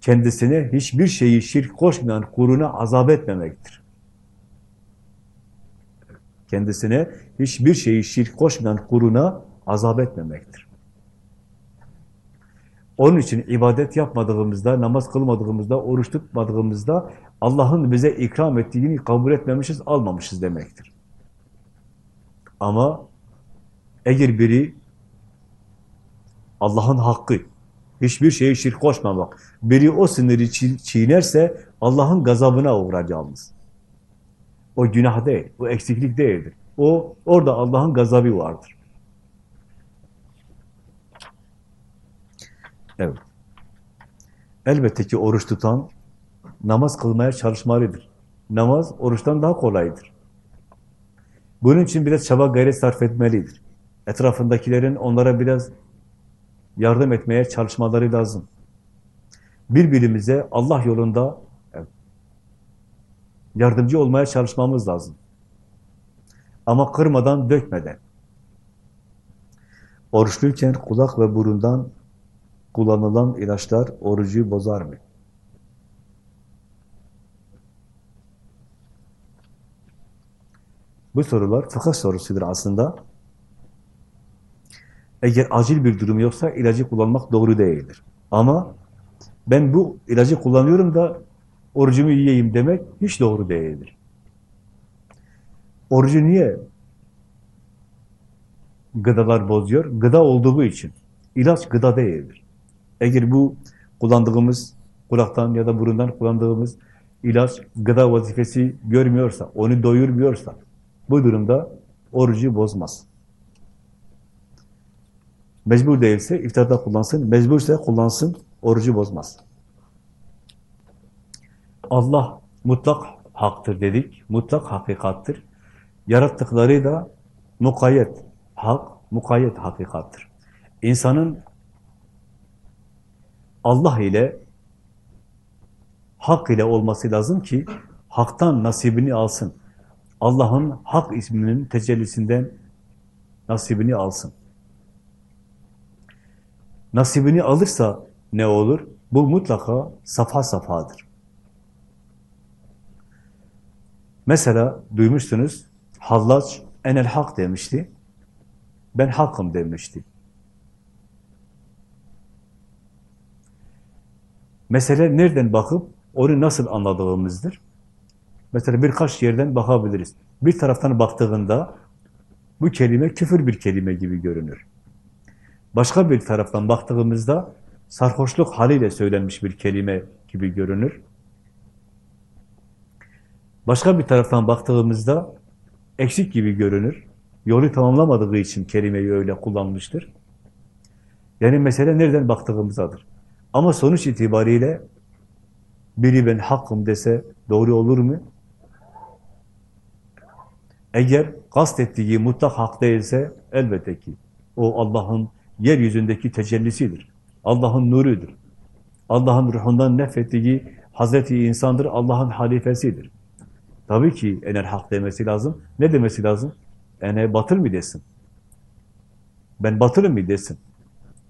kendisine hiçbir şeyi şirk koşmayan kuluna azap etmemektir. Kendisine hiçbir şeyi şirk koşmayan kuluna azap etmemektir. Onun için ibadet yapmadığımızda, namaz kılmadığımızda, oruç tutmadığımızda Allah'ın bize ikram ettiğini kabul etmemişiz, almamışız demektir. Ama eğer biri Allah'ın hakkı, hiçbir şeye şirk koşmamak, biri o sınırı çiğnerse Allah'ın gazabına uğrar yalnız. O günah değil, o eksiklik değildir. O orada Allah'ın gazabı vardır. Evet. Elbette ki oruç tutan namaz kılmaya çalışmalıdır. Namaz oruçtan daha kolaydır. Bunun için biraz çaba gayret sarf etmelidir. Etrafındakilerin onlara biraz yardım etmeye çalışmaları lazım. Birbirimize Allah yolunda yardımcı olmaya çalışmamız lazım. Ama kırmadan, dökmeden. Oruçluyken kulak ve burundan kullanılan ilaçlar orucu bozar mı? Bu sorular fıkıh sorusudur aslında. Eğer acil bir durum yoksa ilacı kullanmak doğru değildir. Ama ben bu ilacı kullanıyorum da orucumu yiyeyim demek hiç doğru değildir. Orucu niye gıdalar bozuyor? Gıda olduğu için. İlaç gıda değildir. Eğer bu kullandığımız kulaktan ya da burundan kullandığımız ilaç gıda vazifesi görmüyorsa, onu doyurmuyorsa bu durumda orucu bozmaz. Mecbur değilse iftarda kullansın, mecbursa kullansın, orucu bozmaz. Allah mutlak haktır dedik, mutlak hakikattır. Yarattıkları da mukayyet, hak, mukayyet hakikattır. İnsanın Allah ile hak ile olması lazım ki haktan nasibini alsın. Allah'ın hak isminin tecellisinden nasibini alsın. Nasibini alırsa ne olur? Bu mutlaka safa safadır. Mesela duymuşsunuz, Hallaç enel hak demişti. Ben hakkım demişti. Mesele nereden bakıp onu nasıl anladığımızdır. Mesela birkaç yerden bakabiliriz. Bir taraftan baktığında bu kelime küfür bir kelime gibi görünür. Başka bir taraftan baktığımızda sarhoşluk haliyle söylenmiş bir kelime gibi görünür. Başka bir taraftan baktığımızda eksik gibi görünür. Yolu tamamlamadığı için kelimeyi öyle kullanmıştır. Yani mesele nereden baktığımızdadır. Ama sonuç itibariyle biri ben hakkım dese doğru olur mu? Eğer kastettiği mutlak hak değilse elbette ki o Allah'ın yeryüzündeki tecellisidir. Allah'ın nurudur. Allah'ın ruhundan nefrettiği Hazreti insandır, Allah'ın halifesidir. Tabii ki ener hak demesi lazım. Ne demesi lazım? Ene batıl mı desin? Ben batılım mı desin?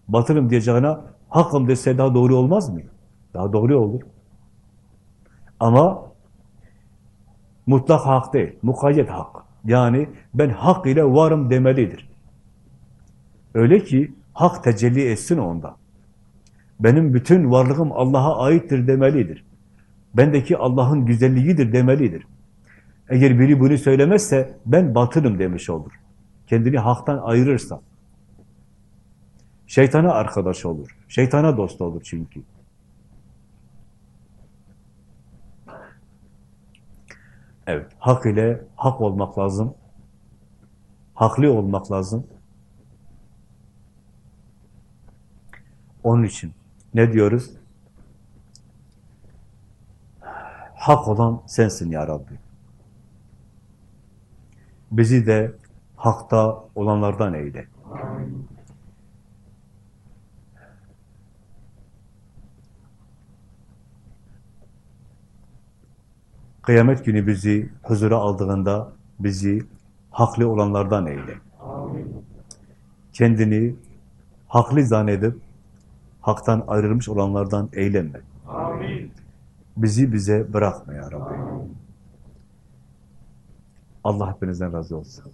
Batılım diyeceğine hakkım dese daha doğru olmaz mı? Daha doğru olur. Ama mutlak hak değil, mukayyet hak. Yani ben hak ile varım demelidir. Öyle ki hak tecelli etsin onda. Benim bütün varlığım Allah'a aittir demelidir. Bendeki Allah'ın güzelliğidir demelidir. Eğer biri bunu söylemezse ben batılım demiş olur. Kendini haktan ayırırsa. Şeytana arkadaş olur. Şeytana dost olur çünkü. Evet, hak ile hak olmak lazım. Haklı olmak lazım. Onun için ne diyoruz? Hak olan sensin ya Rabbi. Bizi de hakta olanlardan eyle. Kıyamet günü bizi huzura aldığında bizi haklı olanlardan eyle. Kendini haklı zannedip haktan ayrılmış olanlardan eyleme. Bizi bize bırakma ya Rabbi. Allah hepinizden razı olsun.